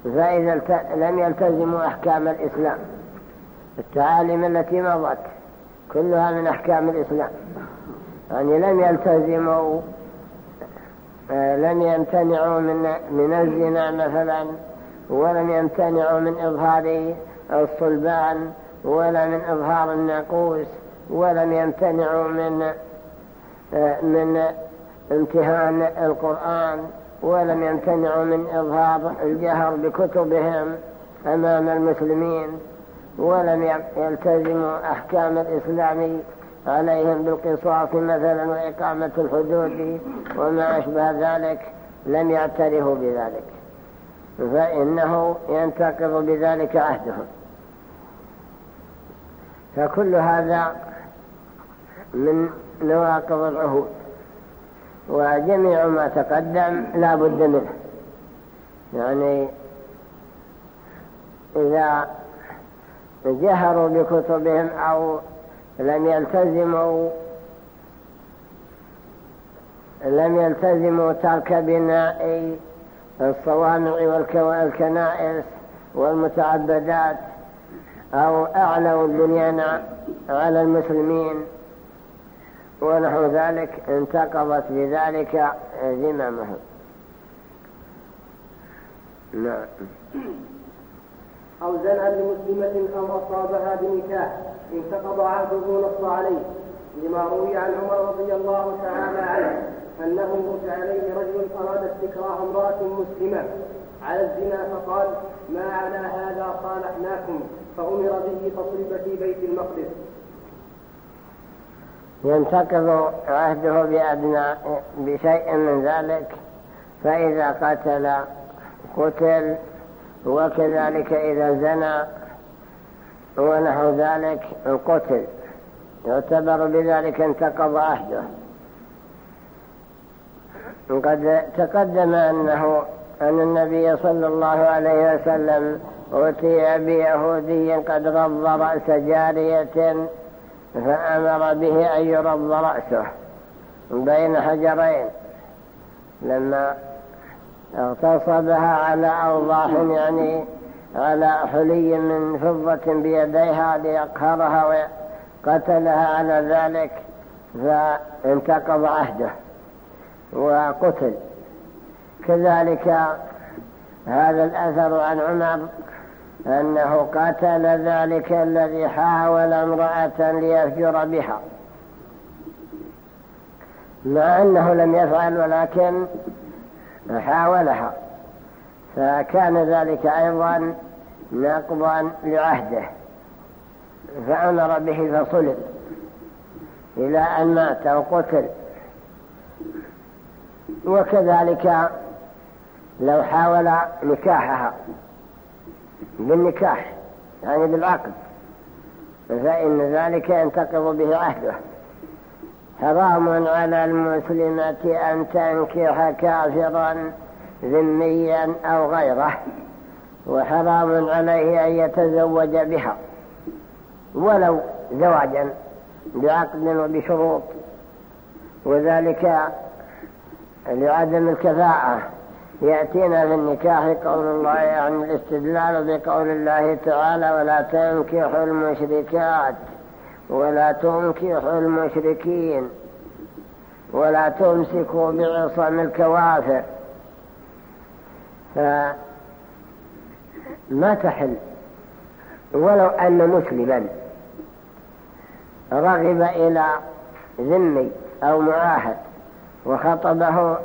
فإذا لم يلتزموا أحكام الإسلام. التعاليم التي مضت. كلها من أحكام الإسلام يعني لم يلتزموا آه، لم يمتنعوا من من الزنا مثلا ولم يمتنعوا من إظهار الصلبان ولا من إظهار الناقوس ولم يمتنعوا من آه، من امتهان القرآن ولم يمتنعوا من إظهار الجهر بكتبهم أمام المسلمين. ولم يلتزموا أحكام الإسلام عليهم بالقصاص مثلا وإقامة الحدود وما أشبه ذلك لم يعترفوا بذلك. فإنه ينتقض بذلك عهدهم. فكل هذا من نواقض العهود. وجميع ما تقدم لا بد منه. يعني إذا جهروا بكتبهم أو لم يلتزموا لم يلتزموا ترك بناء الصوامع والكنائس والمتعبدات أو أعلوا البنيان على المسلمين. ونحو ذلك انتقضت بذلك ذممهم. نعم. أو زنى بمسلمة أو أصابها بنكاح؟ انتقض عهده نص عليه. لما روي عن عمر رضي الله تعالى عنه أنه أتى عليه رجل أراد استكراه امرأة مسلمة. على الزنا فقال ما على هذا صالحناكم؟ فأمر به فصلب في بيت المقدس. ينتقض عهده بأبناء بشيء من ذلك فإذا قتل قتل وكذلك إذا زنى ونحو ذلك القتل يعتبر بذلك انتقض عهده. قد تقدم أنه أن النبي صلى الله عليه وسلم أتي بيهودي قد غض رأس جارية فأمر به أن يرض رأسه بين حجرين. لما اغتصبها على أوضاح يعني على حلي من فضة بيديها ليقهرها وقتلها على ذلك فانتقض عهده وقتل. كذلك هذا الأثر عن عمر أنه قتل ذلك الذي حاول امرأة ليفجر بها مع أنه لم يفعل ولكن حاولها فكان ذلك أيضا نقضا لعهده. فأمر به فصلب إلى أن مات أو قتل وكذلك لو حاول نكاحها بالنكاح يعني بالعقد فإن ذلك ينتقض به عهده. حرام على المسلمة أن تنكح كافرا ذميا أو غيره وحرام عليه أن يتزوج بها ولو زواجا بعقد وبشروط وذلك لعدم الكفاءة. يأتينا في النكاح قول الله يعني الاستدلال بقول الله تعالى ولا تنكحوا المشركات. ولا تنكحوا المشركين ولا تمسكوا بعصم الكوافر. فما تحل. ولو أن مسلما رغب إلى ذمي أو معاهد وخطبه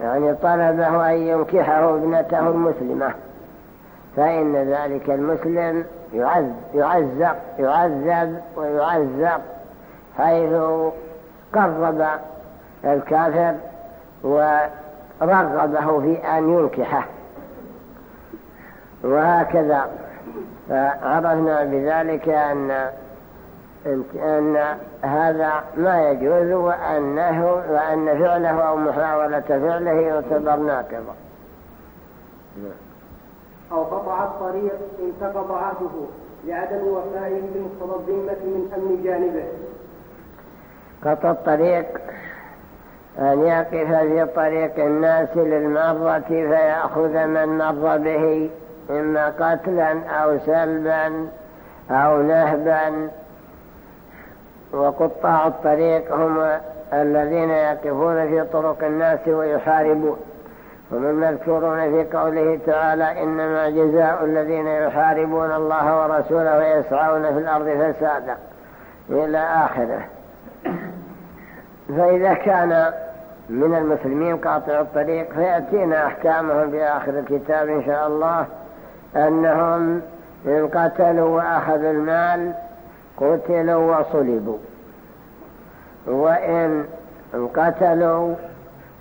يعني طلبه أن ينكحه ابنته المسلمة فإن ذلك المسلم يعذب يعذب, ويعذب حيث قرب الكافر ورغبه في أن ينكحه. وهكذا فعرفنا بذلك أن أن هذا ما يجوز وأنه وأن فعله أو محاولة فعله يعتبر ناقضا أو قطع الطريق انتقض عهده لعدم وفائه بمقتضى الذمة من أمن جانبه. قطع الطريق. أن يقف في طريق الناس للمرة فيأخذ من مر به إما قتلا أو سلبا أو نهبا وقطاع الطريق هم الذين يقفون في طرق الناس ويحاربون. المذكورون في قوله تعالى إنما جزاء الذين يحاربون الله ورسوله ويسعون في الأرض فسادا إلى آخره. فإذا كان من المسلمين قاطع الطريق فيأتينا أحكامهم في آخر الكتاب إن شاء الله أنهم إن قتلوا وأخذوا المال قتلوا وصلبوا. وإن قتلوا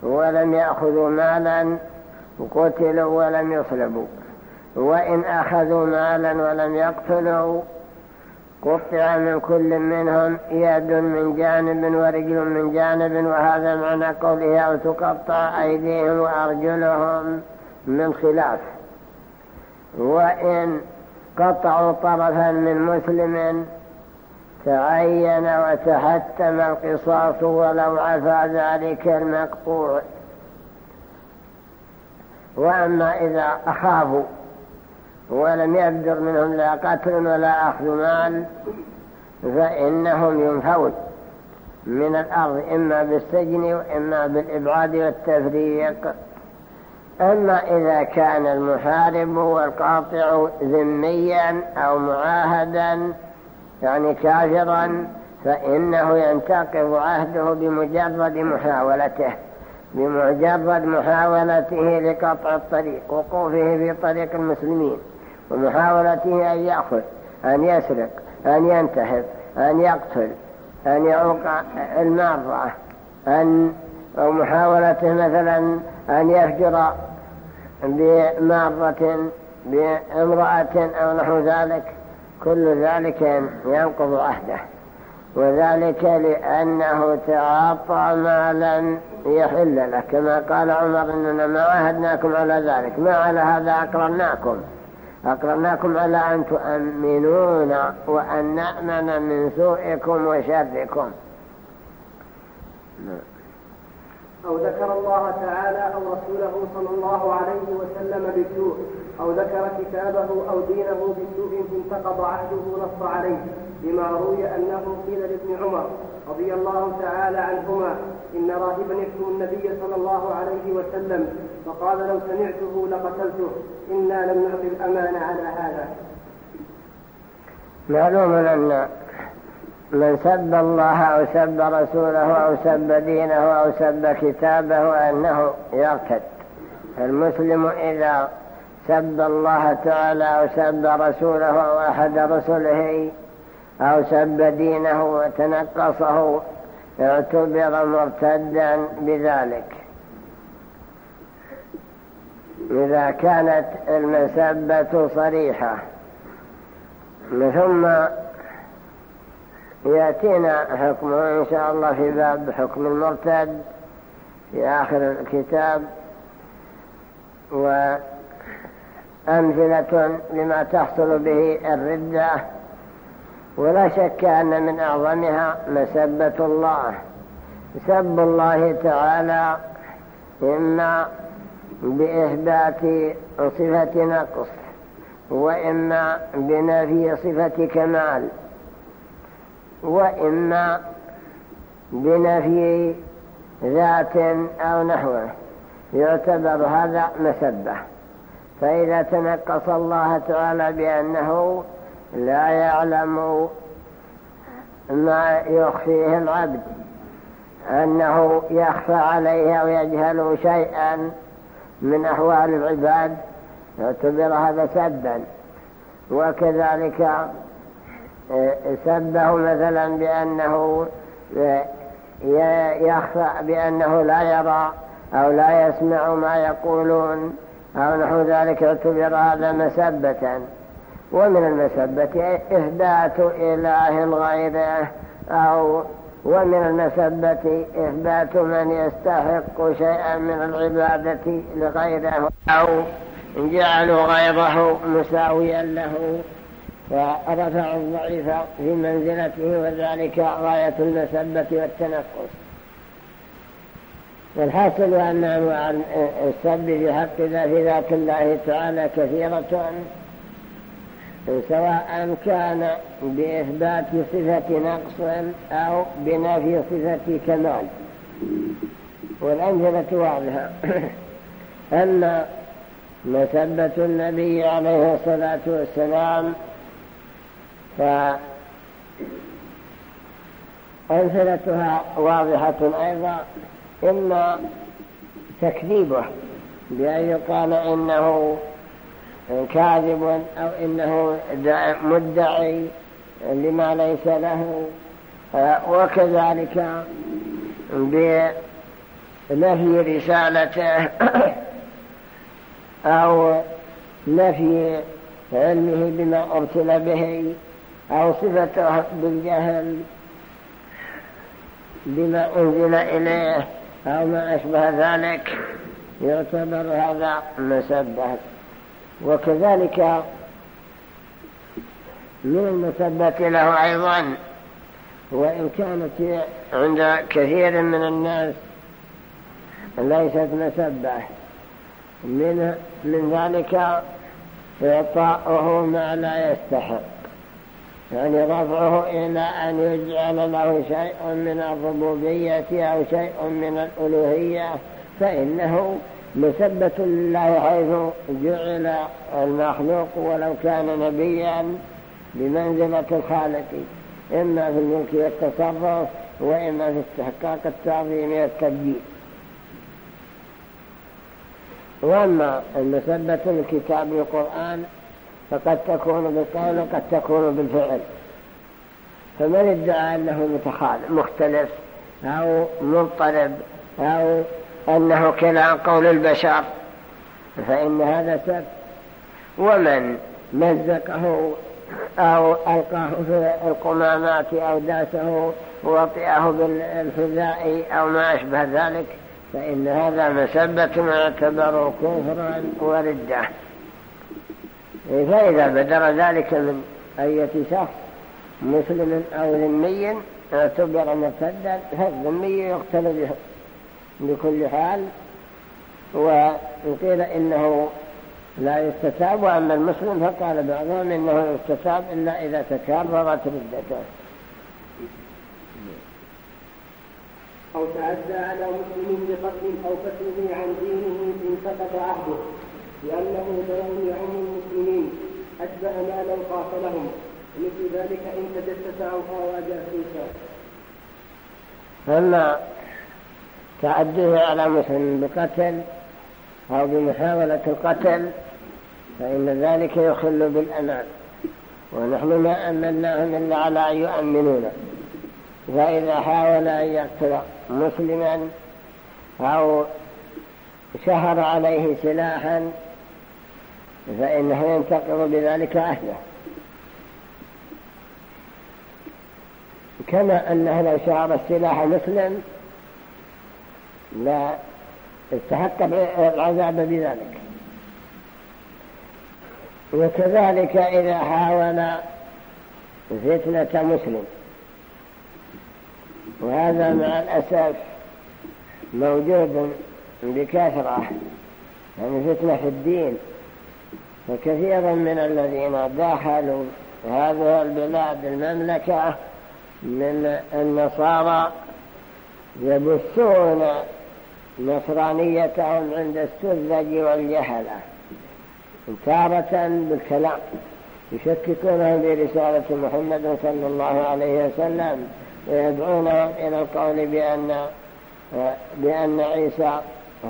ولم يأخذوا مالا قتلوا ولم يصلبوا. وإن أخذوا مالا ولم يقتلوا قطع من كل منهم يد من جانب ورجل من جانب. وهذا معنى قوله أو تقطع أيديهم وأرجلهم من خلاف. وإن قطعوا طرفا من مسلم تعين وتحتم القصاص ولو عفى ذلك المقطوع. وأما إذا أخافوا ولم يبدر منهم لا قتل ولا أخذ مال فإنهم ينفون من الأرض إما بالسجن وإما بالإبعاد والتفريق. أما إذا كان المحارب والقاطع ذميا أو معاهدا يعني كافرا فإنه ينتقض عهده بمجرد محاولته بمجرد محاولته لقطع الطريق وقوفه في طريق المسلمين ومحاولته أن يأخذ أن يسرق أن ينتهب أن يقتل أن يعوق المارة أن أو محاولته مثلا أن يفجر بمارة بامرأة أو نحو ذلك. كل ذلك ينقض عهده. وذلك لأنه تعاطى ما لم يحل له. كما قال عمر إننا ما عهدناكم على ذلك. ما على هذا أقرناكم أقرناكم على أن تؤمنون وأن نأمن من سوءكم وشركم. أو ذكر الله تعالى أو رسوله صلى الله عليه وسلم بسوء. أو ذكر كتابه أو دينه بسوء انتقض عهده نص عليه بما روي أنه قيل لابن عمر رضي الله تعالى عنهما إن راهبا يكتم النبي صلى الله عليه وسلم فقال لو سمعته لقتلته إنا لم نعطي الأمان على هذا. معلوم أن من سب الله أو سب رسوله أو سب دينه أو سب كتابه أنه يرتد المسلم إذا سب الله تعالى أو سب رسوله أو أحد رسله أو سب دينه وتنقصه اعتبر مرتدا بذلك. إذا كانت المسبة صريحة. ثم يأتينا حكمه إن شاء الله في باب حكم المرتد في آخر الكتاب وأمثلة لما تحصل به الردة ولا شك أن من أعظمها مسبة الله. سب الله تعالى إما بإثبات صفة نقص وإما بنفي صفة كمال وإما بنفي ذات أو نحوه. يعتبر هذا مسبة. فإذا تنقص الله تعالى بأنه لا يعلم ما يخفيه العبد أنه يخفى عليه أو يجهل شيئا من أحوال العباد يعتبر هذا سبا. وكذلك سبه مثلا بأنه يخفى بأنه لا يرى أو لا يسمع ما يقولون. أو نحو ذلك اعتبر هذا مسبة. ومن المسبة إثبات إله غيره أو ومن المسبة إثبات من يستحق شيئا من العبادة لغيره أو جعلوا غيره مساويا له. فرفعوا الضعيف في منزلته وذلك غاية المسبة والتنقص والحاصل أن أنواع السب في حق في ذات الله تعالى كثيرة سواء كان بإثبات صفة نقص أو بنفي صفة كمال. والأمثلة واضحة أن مسبة النبي عليه الصلاة والسلام فأمثلتها واضحة أيضا. إما تكذيبه بأن يقال إنه كاذب أو إنه مدعي لما ليس له. وكذلك بنفي رسالته أو نفي علمه بما أرسل به أو صفته بالجهل بما أنزل إليه. أو ما أشبه ذلك يعتبر هذا مسبه وكذلك من المسبة له أيضا وإن كانت عند كثير من الناس ليست مسبة من, من ذلك إعطاؤه ما لا يستحق. يعني رفعه إلى أن يجعل له شيء من الربوبية أو شيء من الألوهية فإنه مسبة لله حيث جعل المخلوق ولو كان نبيا بمنزلة الخالق. إما في الملك والتصرف وإما في استحقاق التعظيم والتبديل وأما المسبة الكتاب القرآن فقد تكون بالقول وقد تكون بالفعل. فمن ادعى أنه متخالف مختلف أو مضطرب أو أنه كلام قول البشر فإن هذا سب ومن مزقه أو ألقاه في القمامات أو داسه وطئه بالحذاء أو ما أشبه ذلك فإن هذا مسبة يعتبر كفرا وردة. فإذا بدر ذلك من أية شخص مسلم أو ذمي اعتبر مرتدا فالذمي يقتل بكل حال وقيل إنه لا يستتاب وأما المسلم فقال بعضهم إنه يستتاب إلا إذا تكررت ردته. أو تعدى على مسلم بقتل أو كسره عن دينه إن سقط عهده. لأنه بيان يعم المسلمين أشبه ما لو قاتلهم. ومثل ذلك إن تجسس أو قاوى جاسوسا. أما تعديه على مسلم بقتل أو بمحاولة القتل فإن ذلك يخل بالأمان. ونحن ما أمناهم إلا على أن يؤمنونا. فإذا حاول أن يقتل مسلما أو شهر عليه سلاحا فإنه ينتقض بذلك عهده كما أنه لو شهر السلاح مسلم لا استحق العذاب بذلك. وكذلك إذا حاول فتنة مسلم. وهذا مع الأسف موجود بكثرة يعني فتنة في الدين. فكثيرا من الذين دخلوا هذه البلاد المملكة من النصارى يبثون نصرانيتهم عند السذج والجهلة تارة بالكلام يشككونهم برسالة محمد صلى الله عليه وسلم ويدعونهم إلى القول بأن, بأن عيسى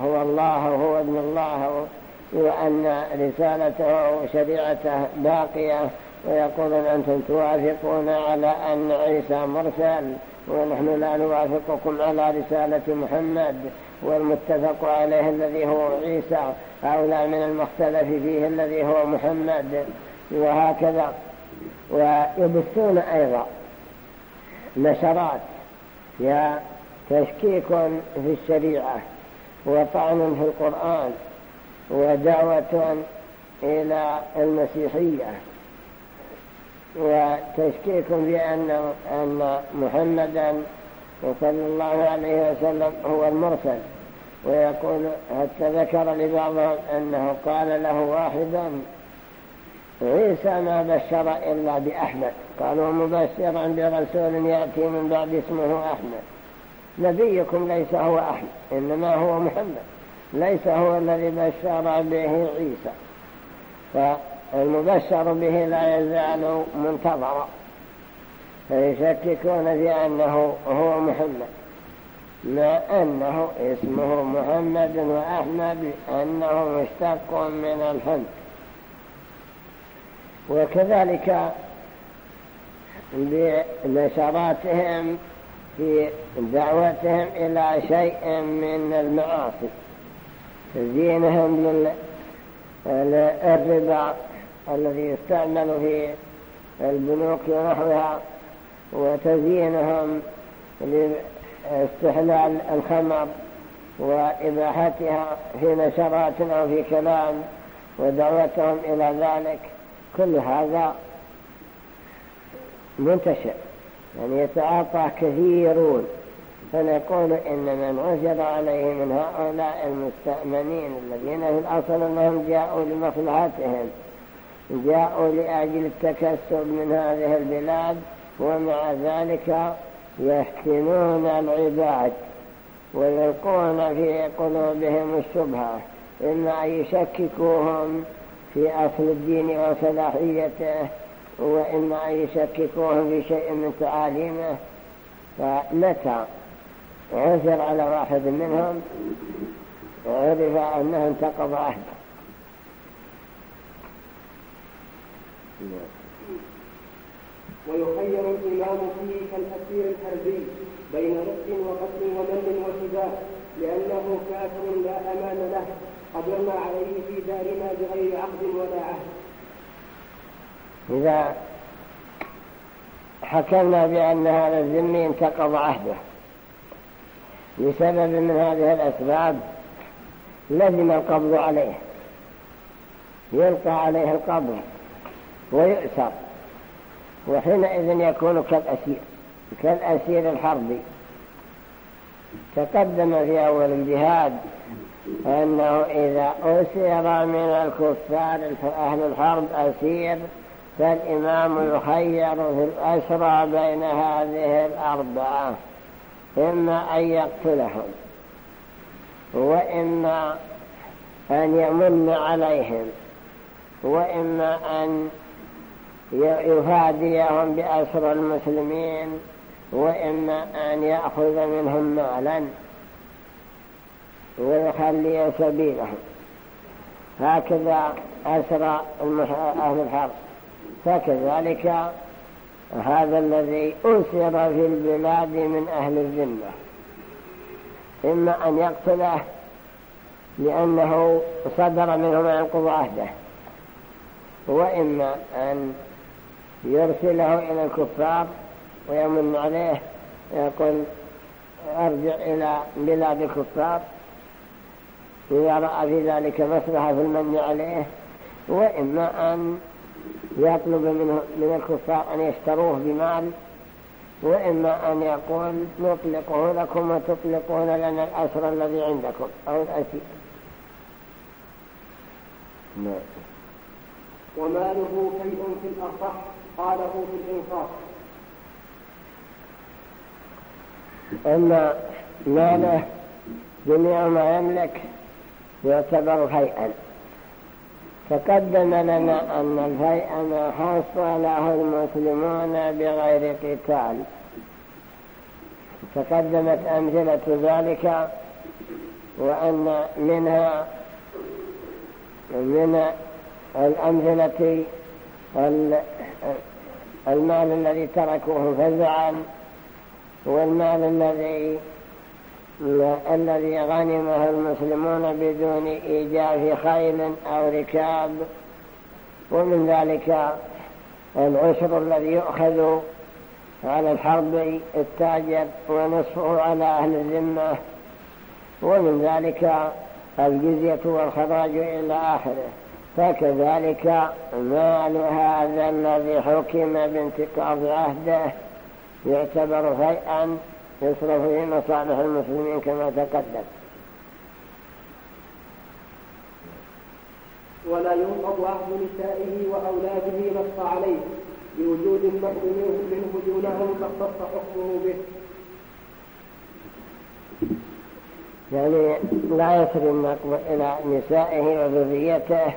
هو الله وهو ابن الله وأن رسالته وشريعته باقية ويقولون أنتم توافقون على أن عيسى مرسل ونحن لا نوافقكم على رسالة محمد والمتفق عليه الذي هو عيسى أولى من المختلف فيه الذي هو محمد وهكذا. ويبثون أيضا نشرات يا تشكيك في الشريعة وطعن في القرآن. ودعوة إلى المسيحية. وتشكيك بأن أن محمدا صلى الله عليه وسلم هو المرسل. ويقول حتى ذكر لبعضهم أنه قال له واحدا عيسى ما بشر إلا بأحمد. قالوا مبشرا برسول يأتي من بعد اسمه أحمد. نبيكم ليس هو أحمد إنما هو محمد. ليس هو الذي بشر به عيسى. فالمبشر به لا يزال منتظرا. فيشككون في أنه هو محمد ما أنه اسمه محمد وأحمد أنه مشتق من الحمد وكذلك بنشراتهم في دعوتهم إلى شيء من المعاصي. تزيينهم للربا الذي يستعمل في البنوك ونحوها وتزيينهم لاستحلال الخمر وإباحتها في نشرات أو في كلام ودعوتهم إلى ذلك. كل هذا منتشر يعني يتعاطى كثيرون. فنقول إن من عثر عليه من هؤلاء المستأمنين الذين في الأصل أنهم جاءوا لمصلحتهم جاءوا لأجل التكسب من هذه البلاد ومع ذلك يفتنون العباد ويلقون في قلوبهم الشبهة. إما أن يشككوهم في أصل الدين وصلاحيته وإما أن يشككوهم في شيء من تعاليمه فمتى؟ عثر على واحد منهم عرف أنه انتقض عهده. ويخير الإمام فيه كالأسير الحربي بين رق وقتل ومن وفداء لأنه كافر لا أمان له قدرنا عليه في دارنا بغير عقد ولا عهد. إذا حكمنا بأن هذا الذمي انتقض عهده. لسبب من هذه الأسباب لزم القبض عليه. يلقى عليه القبض ويؤسر وحينئذ يكون كالأسير كالأسير الحربي. تقدم في أول الجهاد أنه إذا أسر من الكفار أهل الحرب أسير فالإمام يخير في الأسرى بين هذه الأربعة. إما أن يقتلهم وإما أن يمن عليهم وإما أن يفاديهم بأسر المسلمين وإما أن يأخذ منهم مالا ويخلي سبيلهم. هكذا أسرى أهل الحرب. فكذلك هذا الذي أسر في البلاد من أهل الذمة. إما أن يقتله لأنه صدر منه ما ينقض عهده وإما أن يرسله إلى الكفار ويمن عليه يقول أرجع إلى بلاد الكفار إذا رأى في ذلك مصلحة في المن عليه. وإما أن يطلب منه من الكفار أن يشتروه بمال وإما أن يقول نطلقه لكم وتطلقون لنا الأسر الذي عندكم أو الأسير. نعم. وماله شيء في الأصح قاله في الإنصاف. أن ماله جميع ما يملك يعتبر هيئا. تقدم لنا أن الفيء ما حصله المسلمون بغير قتال. تقدمت أمثلة ذلك وأن منها من الأمثلة المال الذي تركوه فزعا والمال الذي الذي غنمه المسلمون بدون إيجاف خيل أو ركاب. ومن ذلك العشر الذي يؤخذ على الحرب التاجر ونصفه على أهل الذمة. ومن ذلك الجزية والخراج إلى آخره. فكذلك مال هذا الذي حكم بانتقاض عهده يعتبر فيئا يصرف في مصالح المسلمين كما تقدم. ولا ينقض عهد نسائه وأولاده نص عليه لوجود النقض منه دونهم فاختص حكمه به. يعني لا يسري النقض إلى نسائه وذريته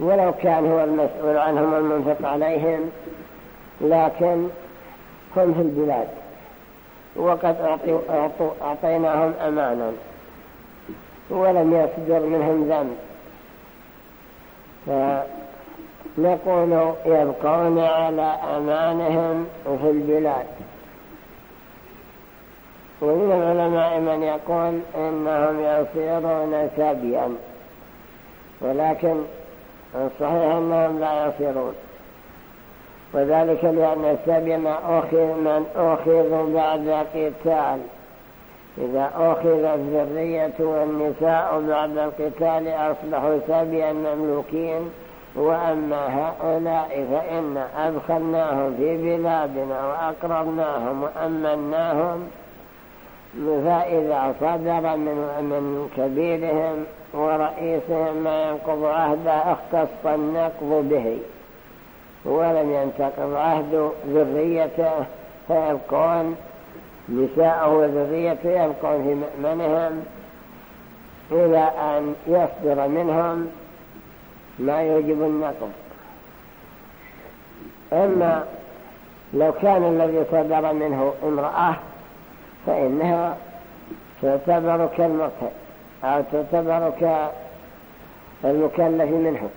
ولو كان هو المسؤول عنهم المنفق عليهم لكن هم في البلاد. وقد أعطيناهم أمانا. ولم يصدر منهم ذنب. فنقول يبقون على أمانهم في البلاد. ومن العلماء من يقول إنهم يصيرون سبيا. ولكن الصحيح أنهم لا يصيرون. وذلك لأن السبي ما أخذ من أخذ بعد قتال إذا أخذ الذرية والنساء بعد القتال أصبحوا سبيا مملوكين وأما هؤلاء فإن أدخلناهم في بلادنا وأقررناهم وأمناهم فإذا صدر من, من كبيرهم ورئيسهم ما ينقض عهده اختص النقض به. ولم ينتقض عهد ذريته فيبقون نساءه وذريته يبقون في مأمنهم إلى أن يصدر منهم ما يوجب النقض. أما لو كان الذي صدر منه امرأة فإنها تعتبر كالمرتد أو تعتبر كالمكلف منه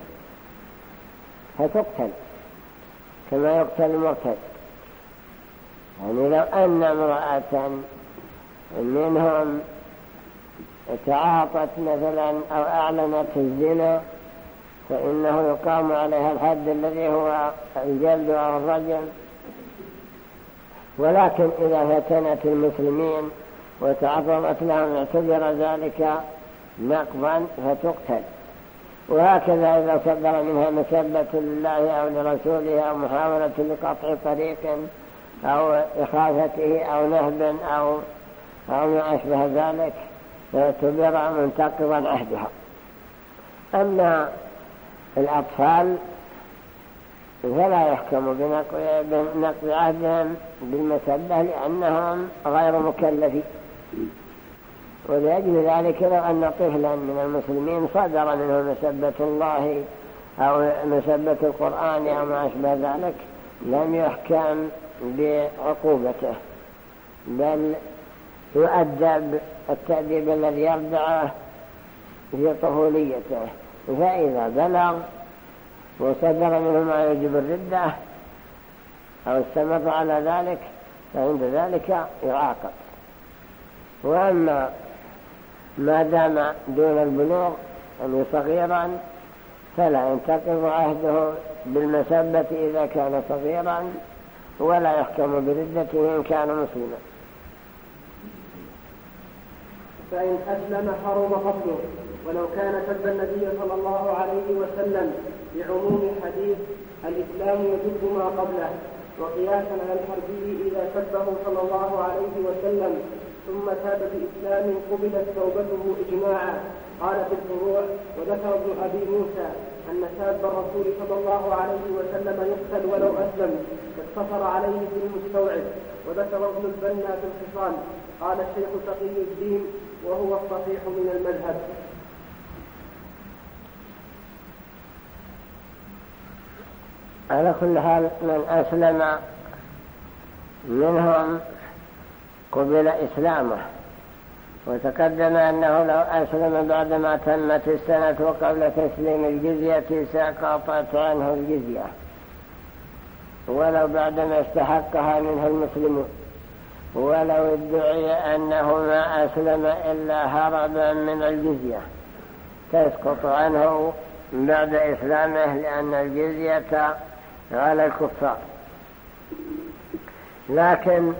فتقتل. كما يقتل المرتد يعني لو أن امرأة منهم تعاطت مثلا أو أعلنت الزنا فإنه يقام عليها الحد الذي هو الجلد أو الرجل. ولكن إذا فتنت المسلمين وتعرضت لهم اعتبر ذلك نقضا فتقتل. وهكذا إذا صدر منها مسبة لله أو لرسوله أو محاولة لقطع طريق أو إخافته أو نهب أو, أو ما أشبه ذلك فاعتبر منتقضا عهدها. أما الأطفال فلا يحكم بنقض عهدهم بالمسبة لأنهم غير مكلفين. ولأجل ذلك لو أن طفلا من المسلمين صدر منه مسبة الله أو مسبة القرآن أو ما أشبه ذلك لم يحكم بعقوبته بل يؤدب التأديب الذي يرجعه في طفوليته فإذا بلغ وصدر منه ما يجب الردة أو استمر على ذلك فعند ذلك يعاقب. وأما ما دام دون البلوغ صغيرا فلا ينتقض عهده بالمسبة إذا كان صغيرا ولا يحكم بردته إن كان مسلما. فإن أسلم حرم قتله ولو كان سب النبي صلى الله عليه وسلم بعموم حديث الإسلام يجب ما قبله. وقياسا على الحربي إذا سبه صلى الله عليه وسلم ثم تاب بإسلام قبلت توبته إجماعا. قال في الفروع وذكر ابن أبي موسى أن ساب الرسول صلى الله عليه وسلم يقتل ولو أسلم اقتصر عليه في المستوعب. وذكر ابن البنا في الخصال قال الشيخ تقي الدين وهو الصحيح من المذهب. على كل حال من أسلم منهم قبل إسلامه. وتقدم أنه لو أسلم بعدما تمت السنة وقبل تسليم الجزية سقطت عنه الجزية. ولو بعدما استحقها منه المسلمون ولو ادعي أنه ما أسلم إلا هربا من الجزية. تسقط عنه بعد إسلامه لأن الجزية على الكفار. لكن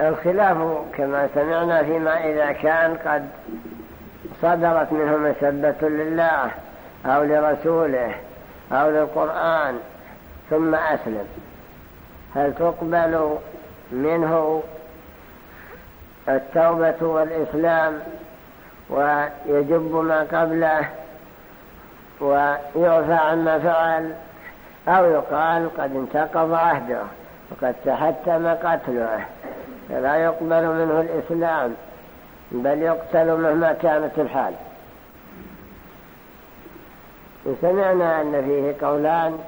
الخلاف كما سمعنا فيما إذا كان قد صدرت منه مسبة لله أو لرسوله أو للقرآن ثم أسلم. هل تقبل منه التوبة والإسلام ويجب ما قبله ويعفى عما فعل أو يقال قد انتقض عهده وقد تحتم قتله؟ فلا يقبل منه الإسلام بل يقتل مهما كانت الحال. وسمعنا أن فيه قولان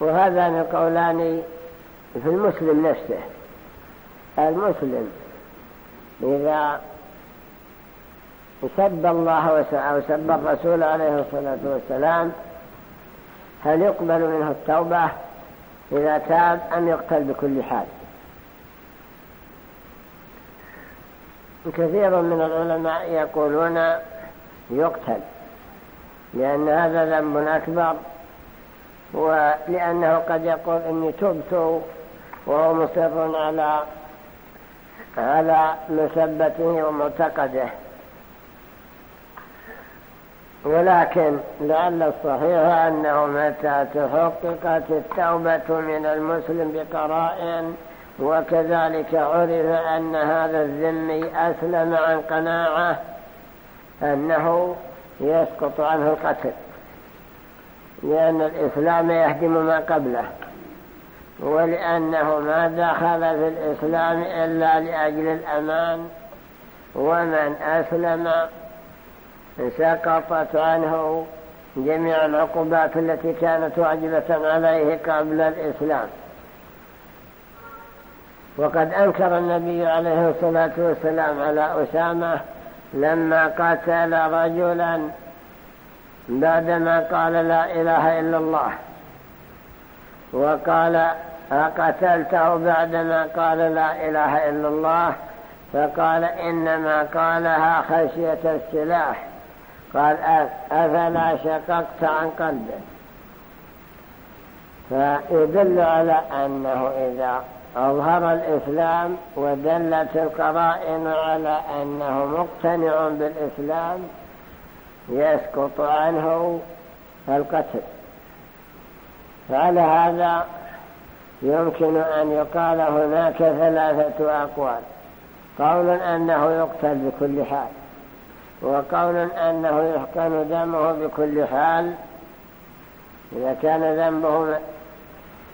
وهذان القولان في المسلم نفسه. المسلم إذا سب الله أو سب الرسول عليه الصلاة والسلام هل يقبل منه التوبة؟ إذا تاب أم يقتل بكل حال؟ كثير من العلماء يقولون يقتل لأن هذا ذنب أكبر ولأنه قد يقول إني تبت وهو مصر على على مسبته ومعتقده. ولكن لعل الصحيح أنه متى تحققت التوبة من المسلم بقرائن وكذلك عرف أن هذا الذمي أسلم عن قناعة أنه يسقط عنه القتل لأن الإسلام يهدم ما قبله ولأنه ما دخل في الإسلام إلا لأجل الأمان ومن أسلم سقطت عنه جميع العقوبات التي كانت واجبة عليه قبل الإسلام. وقد أنكر النبي عليه الصلاة والسلام على أسامة لما قتل رجلا بعدما قال لا إله إلا الله. وقال أقتلته بعدما قال لا إله إلا الله؟ فقال إنما قالها خشية السلاح. قال أفلا شققت عن قلبه فيدل على أنه إذا أظهر الإسلام ودلت القرائن على أنه مقتنع بالإسلام يسقط عنه القتل. فعلى هذا يمكن أن يقال هناك ثلاثة أقوال. قول أنه يقتل بكل حال وقول أنه يحقن دمه بكل حال إذا كان ذنبه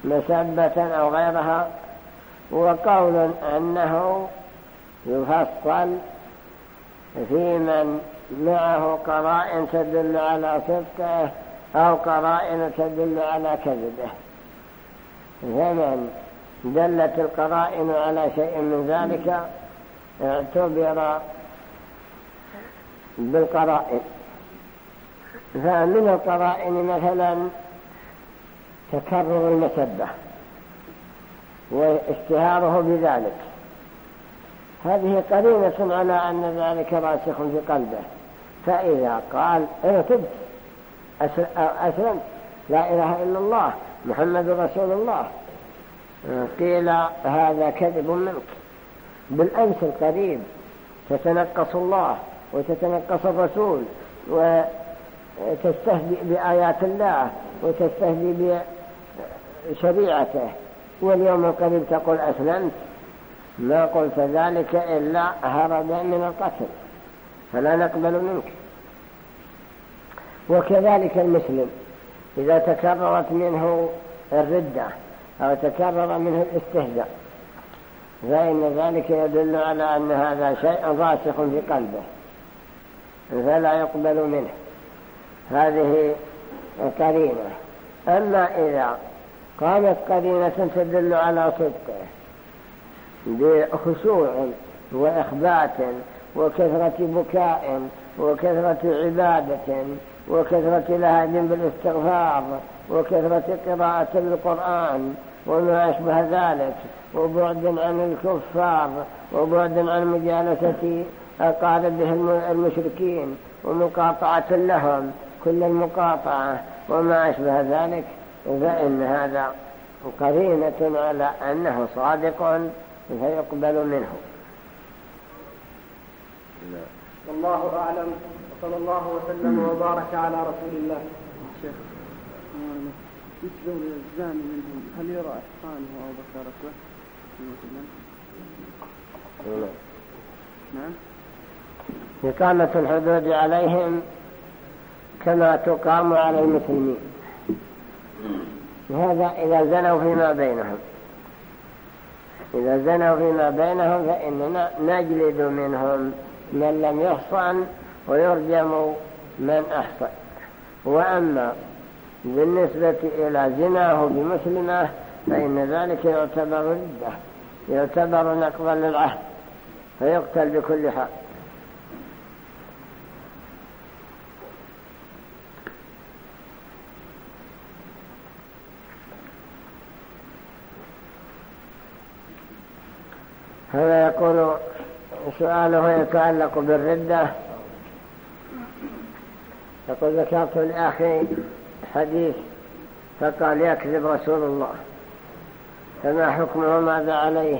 مسبة أو غيرها وقول أنه يفصل في من معه قرائن تدل على صدقه أو قرائن تدل على كذبه. فمن دلت القرائن على شيء من ذلك اعتبر بالقرائن. فمن القرائن مثلا تكرر المسبة. واشتهاره بذلك. هذه قرينة على أن ذلك راسخ في قلبه. فإذا قال أنا تبت أسلمت لا إله إلا الله محمد رسول الله. قيل هذا كذب منك. بالأمس القريب تتنقص الله وتتنقص الرسول وتستهزئ بآيات الله وتستهزئ بشريعته. واليوم القريب تقول أسلمت. ما قلت ذلك إلا هربا من القتل. فلا نقبل منك. وكذلك المسلم إذا تكررت منه الردة أو تكرر منه الاستهزاء فإن ذلك يدل على أن هذا شيء راسخ في قلبه فلا يقبل منه. هذه قرينة أما إذا قامت قرينة تدل على صدقه بخشوع وإخبات وكثرة بكاء وكثرة عبادة وكثرة لهج بالاستغفار وكثرة قراءة للقرآن وما أشبه ذلك وبعد عن الكفار وبعد عن مجالسة أقاربه المشركين ومقاطعة لهم كل المقاطعة وما أشبه ذلك. فإن هذا قرينة على أنه صادق فيقبل منه. والله أعلم. وصلى الله وسلم وبارك على رسول الله. شيخ يشبه الزاني منهم. هل يرى إحسانه أو بشارته نعم. إقامة الحدود عليهم كما تقام على المسلمين. هذا إذا زنوا فيما بينهم. إذا زنوا فيما بينهم فإننا نجلد منهم من لم يحصن ويرجم من أحصن. وأما بالنسبة إلى زناه بمسلمة فإن ذلك يعتبر ردة يعتبر نقضا للعهد فيقتل بكل حال. هذا يقول سؤاله يتعلق بالردة. يقول ذكرت لأخي حديث فقال يكذب رسول الله فما حكمه ماذا عليه؟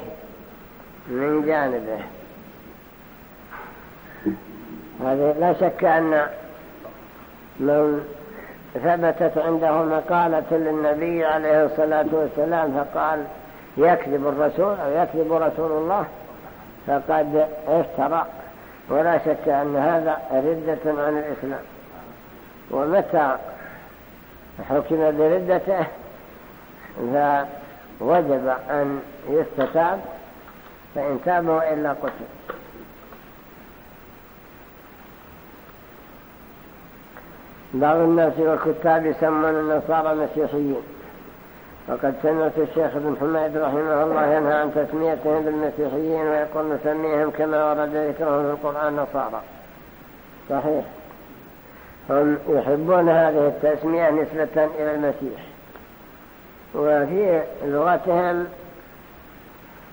من جانبه. هذه لا شك أن من ثبتت عنده مقالة للنبي عليه الصلاة والسلام فقال يكذب الرسول أو يكذب رسول الله فقد افترى. ولا شك أن هذا ردة عن الإسلام. ومتى حكم بردته؟ فوجب أن يستتاب فإن تابوا إلا قتل. بعض الناس والكتاب يسمون النصارى مسيحيين. وقد سمعت الشيخ ابن حميد رحمه الله ينهى عن تسميتهم بالمسيحيين ويقول نسميهم كما ورد ذكرهم في القرآن نصارى. صحيح. هم يحبون هذه التسمية نسبة إلى المسيح. وفي لغتهم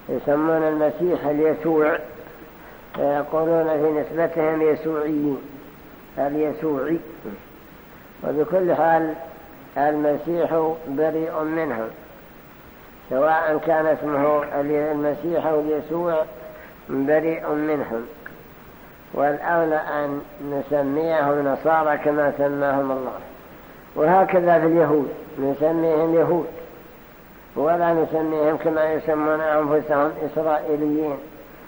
يسمون المسيح اليسوع فيقولون في نسبتهم يسوعيين اليسوعي. وبكل حال المسيح بريء منهم سواء كان اسمه المسيح أو اليسوع بريء منهم والأولى أن نسميهم نصارى كما سماهم الله. وهكذا في اليهود نسميهم يهود ولا نسميهم كما يسمون أنفسهم إسرائيليين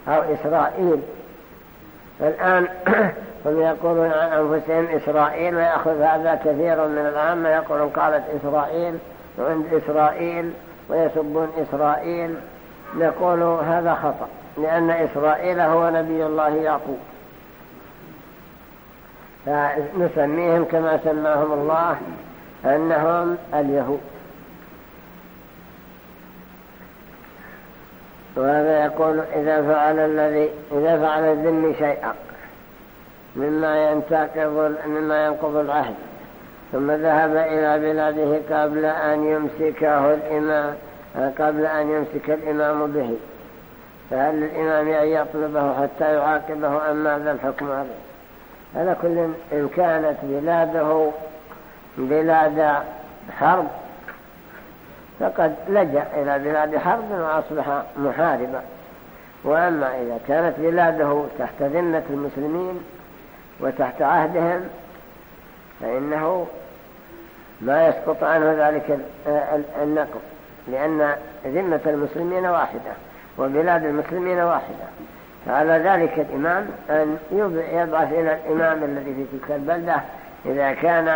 أو إسرائيل. الآن هم يقولون عن أنفسهم إسرائيل ويأخذ هذا كثير من العامة يقولون قالت إسرائيل وعند إسرائيل ويسبون إسرائيل. نقول هذا خطأ لأن إسرائيل هو نبي الله يعقوب. فنسميهم كما سماهم الله أنهم اليهود. وهذا يقول إذا فعل الذي إذا فعل الذم شيئا. مما ينتقض مما ينقض العهد. ثم ذهب إلى بلاده قبل أن يمسكه الإمام قبل أن يمسك الإمام به. فهل للإمام أن يطلبه حتى يعاقبه أم ماذا الحكم عليه؟ على كل إن كانت بلاده بلاد حرب فقد لجأ إلى بلاد حرب وأصبح محاربا. وأما إذا كانت بلاده تحت ذمة المسلمين وتحت عهدهم فإنه ما يسقط عنه ذلك النقل لأن ذمة المسلمين واحدة وبلاد المسلمين واحدة. فعلى ذلك الإمام أن يبعث إلى الإمام الذي في تلك البلدة إذا كان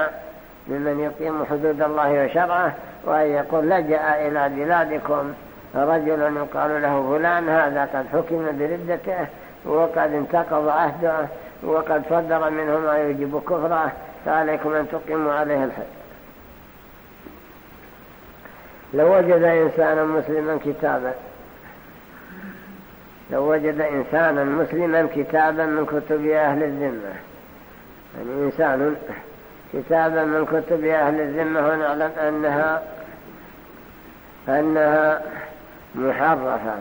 ممن يقيم حدود الله وشرعه وأن يقول لجأ إلى بلادكم رجل يقال له فلان هذا قد حكم بردته وقد انتقض عهده. وقد صدر منه ما يجب كفره فعليكم أن تقيموا عليه الحد لو وجد إنسانا مسلما كتابا لو وجد إنسانا مسلما كتابا من كتب أهل الذمة. يعني إنسان كتابا من كتب أهل الذمة ونعلم أنها أنها محرفة.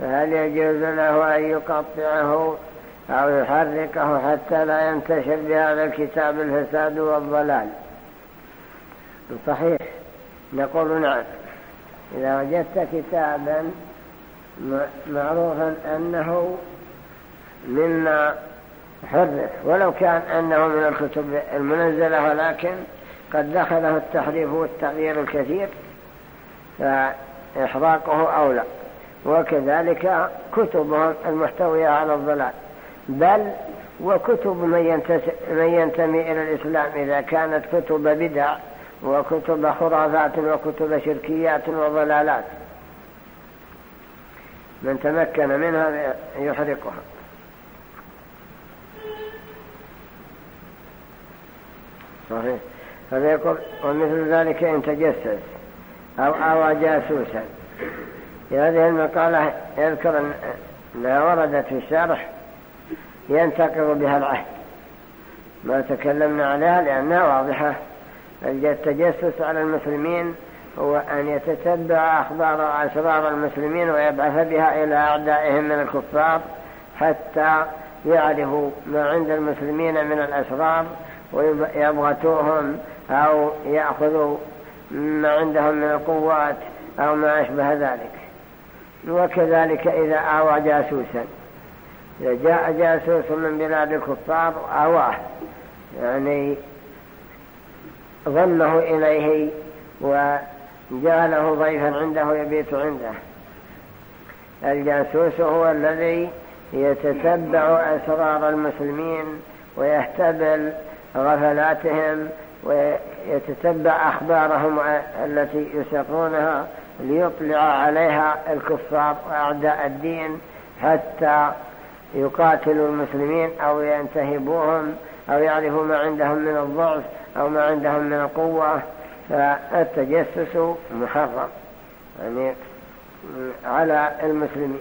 فهل يجوز له أن يقطعه أو يحركه حتى لا ينتشر بهذا الكتاب الفساد والضلال. صحيح. نقول نعم. إذا وجدت كتابا معروفا أنه مما حرف ولو كان أنه من الكتب المنزلة ولكن قد دخله التحريف والتغيير الكثير فإحراقه أولى. وكذلك كتبهم المحتوية على الضلال. بل وكتب من ينتمي إلى الإسلام إذا كانت كتب بدع وكتب خرافات وكتب شركيات وضلالات. من تمكن منها يحرقها. صحيح. هذا يقول ومثل ذلك إن تجسس أو أوى جاسوسا. في هذه المقالة يذكر أنها وردت في الشرح ينتقض بها العهد. ما تكلمنا عليها لأنها واضحة. التجسس على المسلمين هو أن يتتبع أخبار وأسرار المسلمين ويبعث بها إلى أعدائهم من الكفار حتى يعرفوا ما عند المسلمين من الأسرار ويبغتوهم أو يأخذوا ما عندهم من القوات أو ما أشبه ذلك. وكذلك إذا آوى جاسوسا. جاء جاسوس من بلاد الكفار آواه. يعني ظنه إليه وجعله ضيفا عنده يبيت عنده. الجاسوس هو الذي يتتبع أسرار المسلمين ويهتبل غفلاتهم ويتتبع أخبارهم التي يسقونها ليطلع عليها الكفار وأعداء الدين حتى يقاتلوا المسلمين أو ينتهبوهم أو يعرفوا ما عندهم من الضعف أو ما عندهم من القوة فالتجسس محرم. يعني على المسلمين.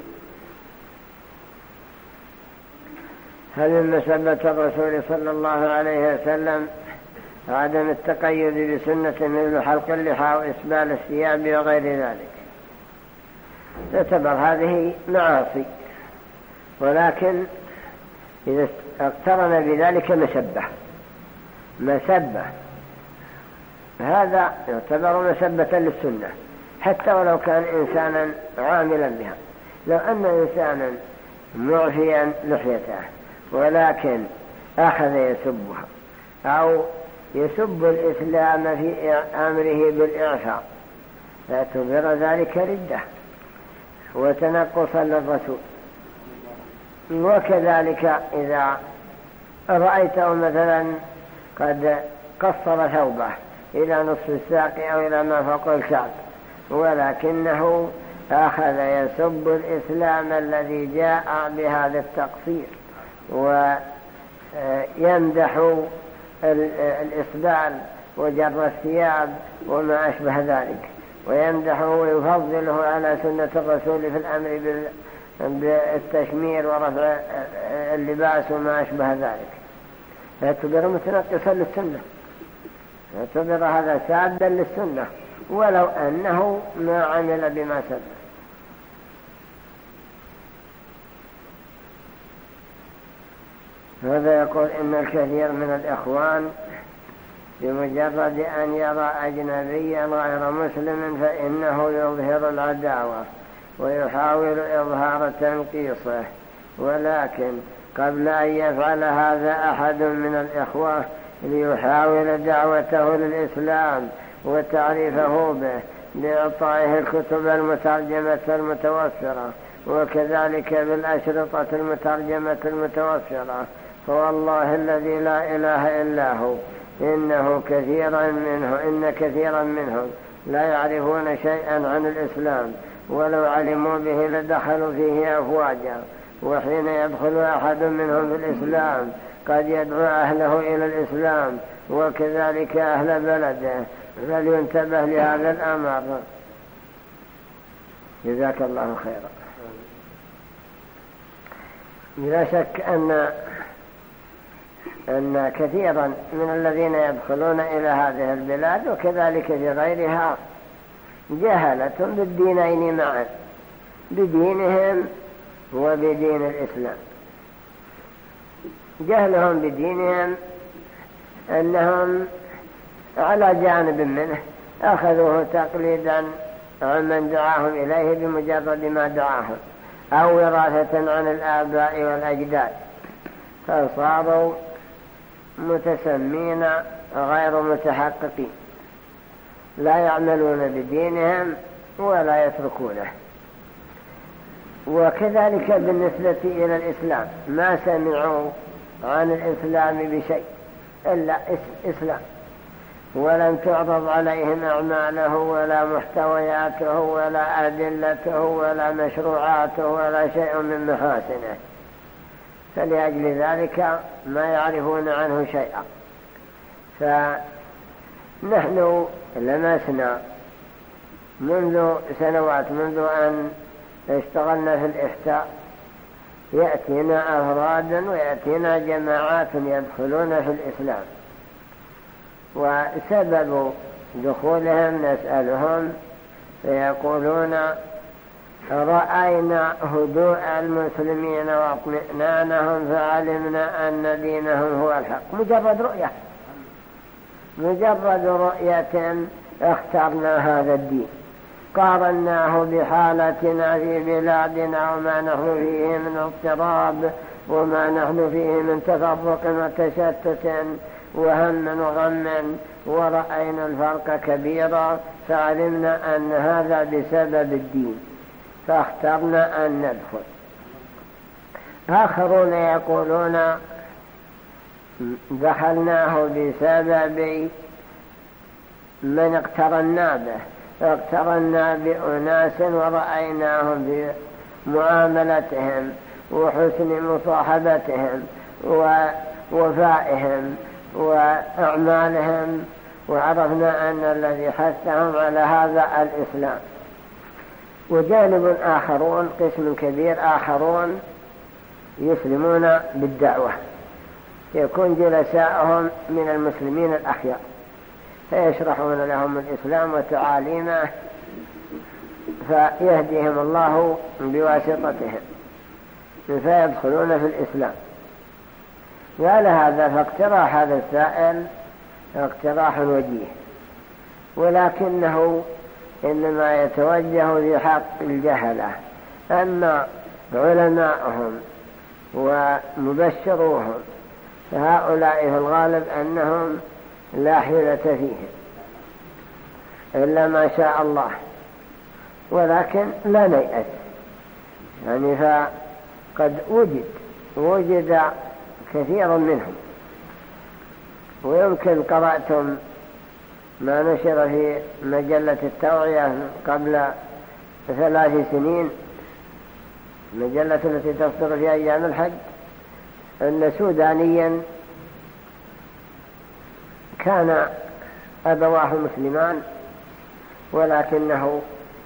هل من مسبة الرسول صلى الله عليه وسلم عدم التقيد بسنة مثل حلق اللحى وإسبال الثياب وغير ذلك؟ تعتبر هذه معاصي. ولكن إذا اقترن بذلك مسبة. مسبة. هذا يعتبر مسبة للسنة. حتى ولو كان إنسانا عاملا بها. لو أن إنسانا معفيا لحيته ولكن أخذ يسبها أو يسب الإسلام في أمره بالإعفاء فاعتبر ذلك ردة. وتنقصا للرسول. وكذلك إذا رأيته مثلا قد قصر ثوبه إلى نصف الساق أو إلى ما فوق الكعب ولكنه أخذ يسب الإسلام الذي جاء بهذا التقصير ويمدح الإسبال وجر الثياب وما أشبه ذلك ويمدحه ويفضله على سنة الرسول في الأمر بالتشمير ورفع اللباس وما أشبه ذلك. يعتبر متنقصا للسنة. يعتبر هذا سادا للسنة. ولو أنه ما عمل بما سبق. هذا يقول إن الكثير من الإخوان بمجرد أن يرى أجنبيا غير مسلم فإنه يظهر العداوة. ويحاول إظهار تنقيصه ولكن قبل أن يفعل هذا أحد من الإخوة ليحاول دعوته للإسلام وتعريفه به لإعطائه الكتب المترجمة المتوفرة وكذلك بالأشرطة المترجمة المتوفرة فوالله الذي لا إله إلا هو إنه كثيرا منه إن كثيرا منهم لا يعرفون شيئا عن الإسلام. ولو علموا به لدخلوا فيه أفواجا. وحين يدخل أحد منهم في الإسلام قد يدعو أهله إلى الإسلام وكذلك أهل بلده. فلينتبه لهذا الأمر. جزاك الله خيرا. لا شك أن أن كثيرا من الذين يدخلون إلى هذه البلاد وكذلك في غيرها جهلة بالدينين معا. بدينهم وبدين الإسلام. جهلهم بدينهم أنهم على جانب منه أخذوه تقليدا عمن دعاهم إليه بمجرد ما دعاهم أو وراثة عن الآباء والأجداد. فصاروا متسمين غير متحققين. لا يعملون بدينهم ولا يتركونه. وكذلك بالنسبة إلى الإسلام ما سمعوا عن الإسلام بشيء إلا إسلام. ولم تعرض عليهم أعماله ولا محتوياته ولا أدلته ولا مشروعاته ولا شيء من محاسنه. فلأجل ذلك ما يعرفون عنه شيئا. فنحن لمسنا منذ سنوات منذ أن اشتغلنا في الإحتاء يأتينا أفرادا ويأتينا جماعات يدخلون في الإسلام. وسبب دخولهم نسألهم فيقولون رأينا هدوء المسلمين وأطمئنانهم فعلمنا أن دينهم هو الحق. مجرد رؤية. مجرد رؤية اخترنا هذا الدين. قارناه بحالتنا في بلادنا وما نحن فيه من اضطراب وما نحن فيه من تفرق وتشتت وهم وغم ورأينا الفرق كبيرا فعلمنا أن هذا بسبب الدين فاخترنا أن ندخل. آخرون يقولون دخلناه بسبب من اقترنا به. اقترنا بأناس ورأيناهم في معاملتهم وحسن مصاحبتهم ووفائهم وأعمالهم وعرفنا أن الذي حثهم على هذا الإسلام. وجانب آخرون قسم كبير آخرون يسلمون بالدعوة. يكون جلساءهم من المسلمين الأخيار. فيشرحون لهم الإسلام وتعاليمه فيهديهم الله بواسطتهم. فيدخلون في الإسلام. وعلى هذا فاقتراح هذا السائل اقتراح وجيه. ولكنه إنما يتوجه في حق الجهلة. أما علماءهم ومبشروهم فهؤلاء في الغالب أنهم لا حيلة فيهم إلا ما شاء الله ولكن لا نيأس. يعني فقد وجد وجد كثير منهم. ويمكن قرأتم ما نشر في مجلة التوعية قبل ثلاث سنين المجلة التي تصدر في أيام الحج. سودانيا كان أبواه مسلمان ولكنه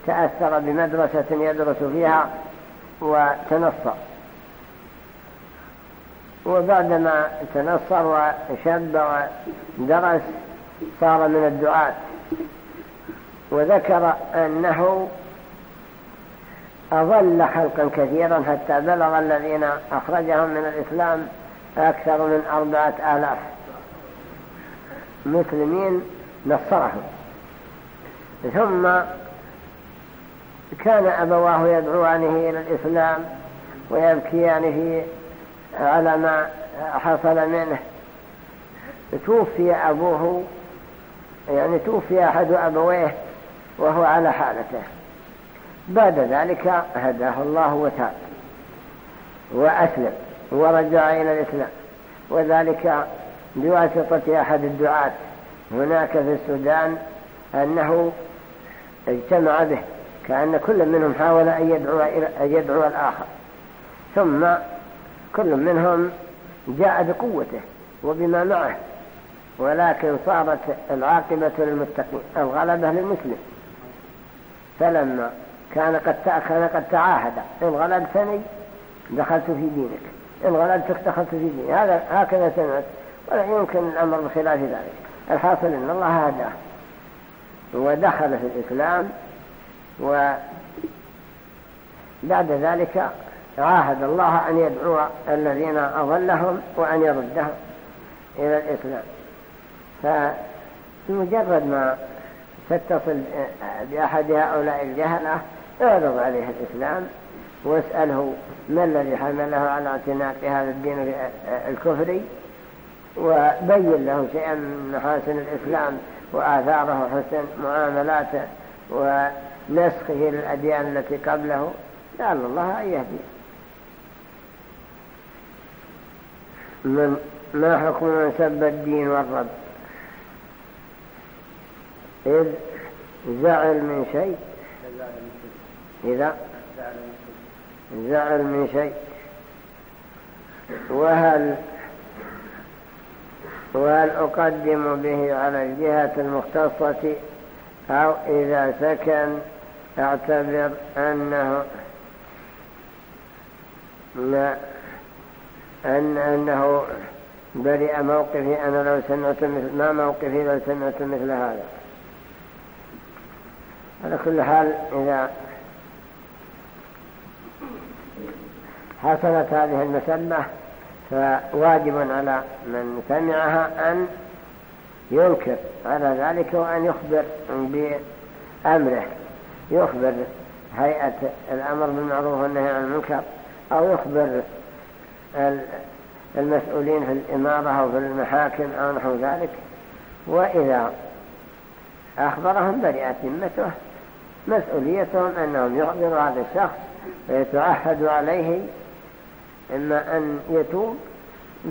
تأثر بمدرسة يدرس فيها وتنصر. وبعدما تنصر وشب ودرس صار من الدعاة. وذكر أنه أظل خلقا كثيرا حتى بلغ الذين أخرجهم من الإسلام أكثر من أربعة آلاف مسلمين نصرهم ثم كان أبواه يدعوانه إلى الإسلام ويبكيان في على ما حصل منه. توفي أبوه يعني توفي أحد أبويه وهو على حالته. بعد ذلك هداه الله وتاب. وأسلم ورجع إلى الإسلام. وذلك بواسطة أحد الدعاة. هناك في السودان أنه اجتمع به كأن كل منهم حاول أن يدعو, أن يدعو الآخر. ثم كل منهم جاء بقوته وبما معه ولكن صارت العاقبة للمتقين الغلبة للمسلم. فلما كان قد كان قد تعاهد. إن غلبتني دخلت في دينك. إن غلبتك دخلت في دينك هذا هكذا سمعت. ولا يمكن الأمر بخلاف ذلك. الحاصل أن الله هداه ودخل في الإسلام وبعد ذلك عاهد الله أن يدعو الذين أضلهم وأن يردهم إلى الإسلام. فمجرد ما تتصل بأحد هؤلاء الجهلة اعرض عليه الإسلام واسأله ما الذي حمله على اعتناق هذا الدين الكفري وبين له شيئا من محاسن الإسلام وآثاره وحسن معاملاته ونسخه للأديان التي قبله لعل الله أن يهدي من ما حكم من سب الدين والرب؟ إذ زعل من شيء إذا زعل من شيء وهل وهل أقدم به على الجهة المختصة؟ أو إذا سكن أعتبر أنه لا أن أنه برئ موقفي أنا لو سمعت مثل ما موقفي لو سمعت مثل هذا. على كل حال إذا حصلت هذه المسمة فواجب على من سمعها أن ينكر على ذلك وأن يخبر بأمره. يخبر هيئة الأمر بالمعروف والنهي عن المنكر أو يخبر المسؤولين في الإمارة أو في المحاكم أو نحو ذلك. وإذا أخبرهم برئت ذمته مسؤوليتهم أنهم يخبروا هذا الشخص ويتعهد عليه إما أن يتوب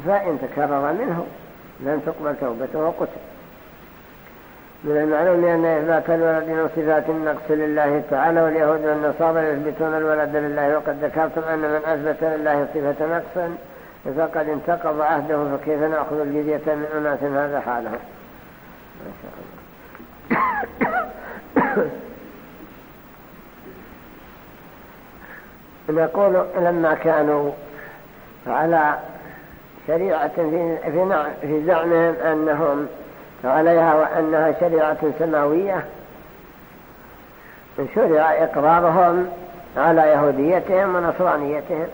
فإن تكرر منه لن تقبل توبته وقتل. من المعلوم أن إثبات الولد من صفات النقص لله تعالى واليهود والنصارى يثبتون الولد لله وقد ذكرتم أن من أثبت لله صفة نقص فقد انتقض عهده فكيف نأخذ الجزية من أناس هذا حاله؟ ما شاء الله. نقول لما كانوا على شريعة في, زعمهم أنهم عليها وأنها شريعة سماوية. شرع إقرارهم على يهوديتهم ونصرانيتهم.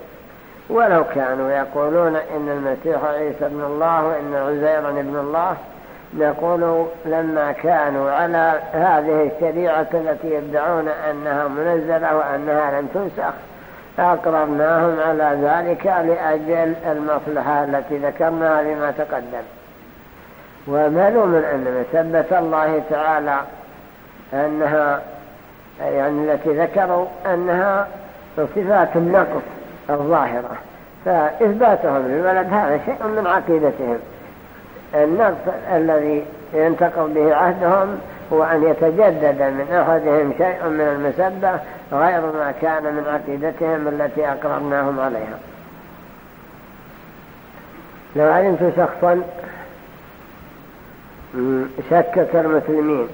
ولو كانوا يقولون إن المسيح عيسى ابن الله وإن عزيرا ابن الله نقول لما كانوا على هذه الشريعة التي يدعون أنها منزلة وأنها لم تنسخ. أقررناهم على ذلك لأجل المصلحة التي ذكرناها لما تقدم. ومعلوم أن مسبة الله تعالى أنها يعني التي ذكروا أنها صفات النقص الظاهرة فإثباتهم للولد هذا شيء من عقيدتهم. النقص الذي ينتقل به عهدهم هو أن يتجدد من أحدهم شيء من المسبة غير ما كان من عقيدتهم التي أقررناهم عليها. لو علمت شخصا شكك المسلمين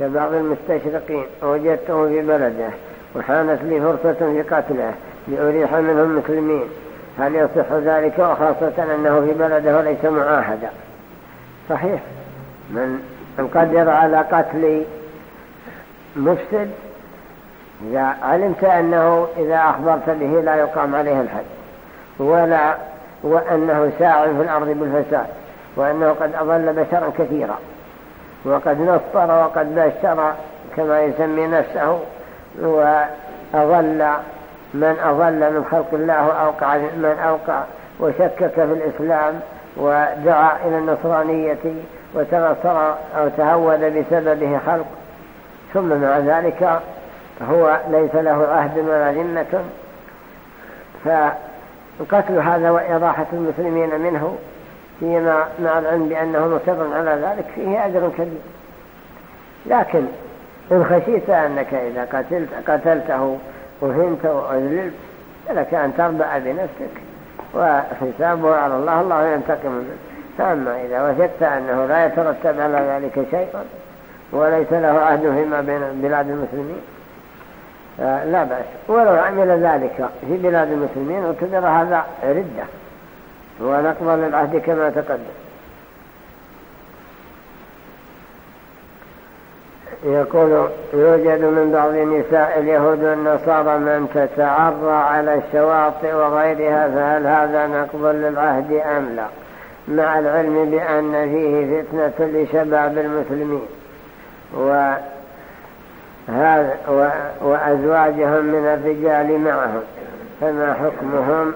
كبعض المستشرقين وجدته في بلده وحانت لي فرصة في قتله لأريح منهم مسلمين هل يصح ذلك؟ وخاصة أنه في بلده وليس معاهدا صحيح. من قدر على قتل مفسد إذا علمت أنه إذا أخبرت به لا يقام عليه الحد ولا وأنه ساع في الأرض بالفساد وأنه قد أضل بشرا كثيرا وقد نصر وقد بشر كما يسمي نفسه وأضل من أضل من خلق الله وأوقع من أوقع وشكك في الإسلام ودعا إلى النصرانية وتنصر أو تهود بسببه خلق ثم مع ذلك هو ليس له عهد ولا ذمة. فقتل هذا وإراحة المسلمين منه فيما مع العلم بأنه مصر على ذلك فيه أجر كبير. لكن إن خشيت أنك إذا قتلت قتلته وهنت وأذللت فلك أن تربع بنفسك وحسابه على الله الله ينتقم منه فأما إذا وثقت أنه لا يترتب على ذلك شيء وليس له عهد فيما بين بلاد المسلمين. لا بأس. ولو عمل ذلك في بلاد المسلمين اعتبر هذا ردة. ونقبل العهد كما تقدم. يقول يوجد من بعض نساء اليهود والنصارى من تتعرى على الشواطئ وغيرها فهل هذا نقبل للعهد أم لا؟ مع العلم بأن فيه فتنة لشباب المسلمين وأزواجهم من الرجال معهم. فما حكمهم؟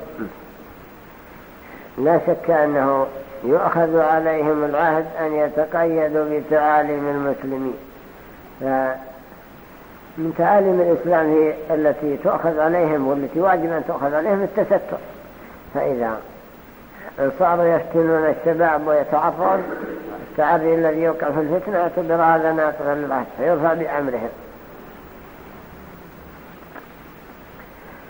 لا شك أنه يؤخذ عليهم العهد أن يتقيدوا بتعاليم المسلمين. من تعاليم الإسلام هي التي تؤخذ عليهم والتي واجب أن تؤخذ عليهم التستر. فإذا صاروا يفتنون الشباب ويتعرض التعري الذي يوقع في الفتنة اعتبر هذا ناقضا للعهد فيرفع بأمرهم.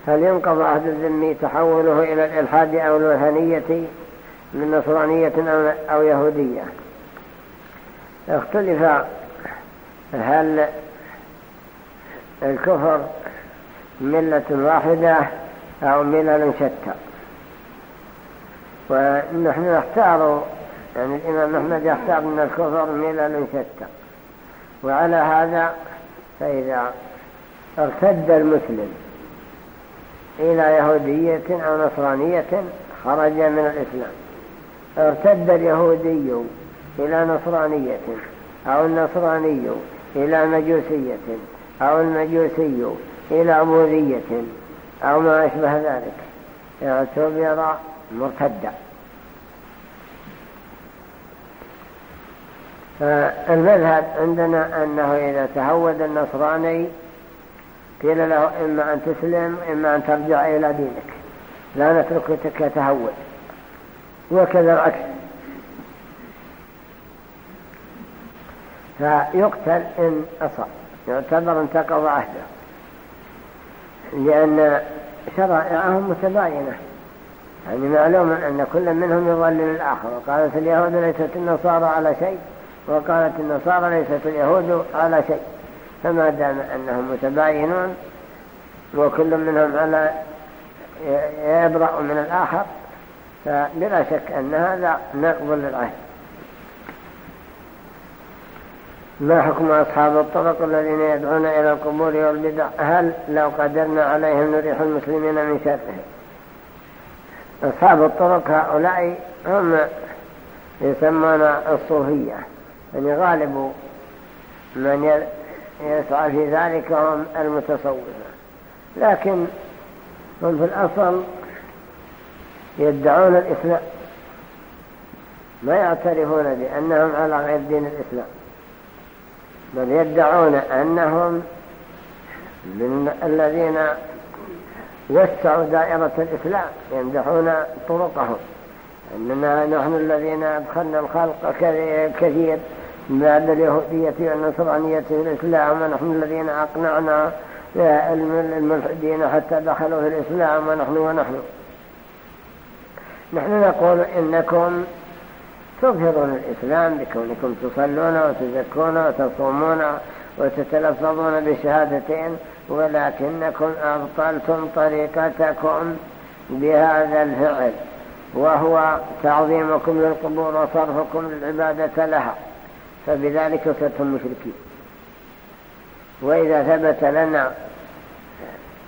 هل ينقض عهد الذمي تحوله إلى الإلحاد أو الوثنية من نصرانية أو يهودية؟ اختلف هل الكفر ملة واحدة أو ملل شتى؟ ونحن نختار يعني الإمام أحمد يختار من الكفر ملل شتى وعلى هذا فإذا ارتد المسلم إلى يهودية أو نصرانية خرج من الإسلام. ارتد اليهودي إلى نصرانية أو النصراني إلى مجوسية أو المجوسي إلى بوذية أو ما أشبه ذلك. اعتبر مرتدا فالمذهب عندنا أنه إذا تهود النصراني قيل له إما أن تسلم إما أن ترجع إلى دينك. لا نتركك يتهود وكذا العكس. فيقتل إن أصاب. يعتبر انتقض عهده. لأن شرائعهم متباينة. يعني معلوم أن كل منهم يضلل الآخر وقالت اليهود ليست النصارى على شيء وقالت النصارى ليست اليهود على شيء. فما دام أنهم متباينون وكل منهم على يبرأ من الآخر فبلا شك أن هذا نقبل للعهد. ما حكم أصحاب الطرق الذين يدعون إلى القبور والبدع؟ هل لو قدرنا عليهم نريح المسلمين من شرهم؟ أصحاب الطرق هؤلاء هم يسمون الصوفية يعني غالب من يسعى في ذلك هم المتصوفة. لكن هم في الأصل يدعون الإسلام ما يعترفون بأنهم على غير دين الإسلام بل يدعون أنهم من الذين وسعوا دائرة الإسلام يمدحون طرقهم. أننا نحن الذين أدخلنا الخلق كثير بعد اليهودية والنصرانية في الإسلام ونحن الذين أقنعنا الملحدين حتى دخلوا في الإسلام ونحن ونحن. نحن نقول إنكم تظهرون الإسلام بكونكم تصلون وتزكون وتصومون وتتلفظون بشهادتين ولكنكم أبطلتم طريقتكم بهذا الفعل وهو تعظيمكم للقبور وصرفكم للعبادة لها فبذلك صرتم مشركين. وإذا ثبت لنا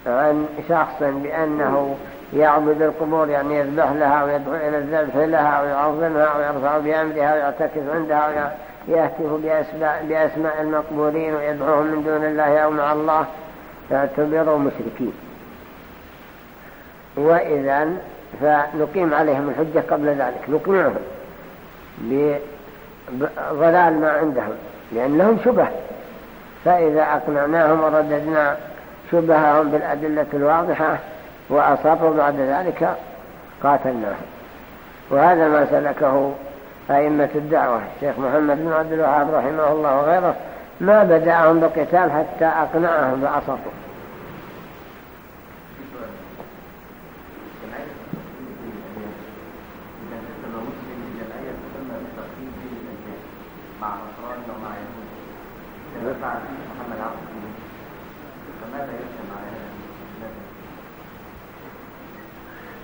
عن شخص بأنه يعبد القبور يعني يذبح لها ويدعو إلى الذبح لها ويعظمها ويرفع بأمرها ويعتكف عندها ويهتف بأسماء, المقبورين ويدعوهم من دون الله أو مع الله يعتبروا مشركين. وإذا فنقيم عليهم الحجة قبل ذلك. نقنعهم بضلال ما عندهم لأن لهم شبه. فإذا أقنعناهم ورددنا شبههم بالأدلة الواضحة وأصابوا بعد ذلك قاتلناهم. وهذا ما سلكه أئمة الدعوة الشيخ محمد بن عبد الوهاب رحمه الله وغيره ما بدأهم بالقتال حتى أقنعهم فأصبوا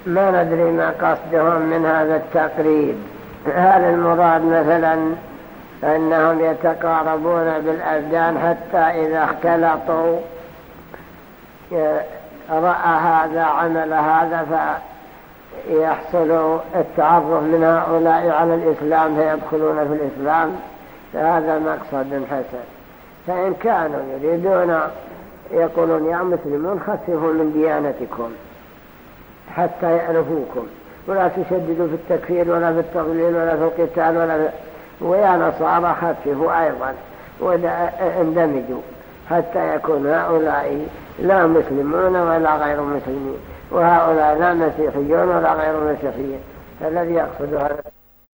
ما ندري ما قصدهم من هذا التقريب. هل المراد مثلا أنهم يتقاربون بالأبدان حتى إذا اختلطوا؟ رأى هذا عمل هذا فيحصل التعرف من هؤلاء على الإسلام فيدخلون في الإسلام. فهذا مقصد حسن. فإن كانوا يريدون يقولون يا مسلمون خففوا من ديانتكم حتى يألفوكم. ولا تشددوا في التكفير ولا في التضليل ولا في القتال ولا في ويا نصارى خففوا أيضا واندمجوا حتى يكون هؤلاء لا مسلمون ولا غير مسلمين وهؤلاء لا مسيحيون ولا غير مسيحيين. الذي يقصد هذا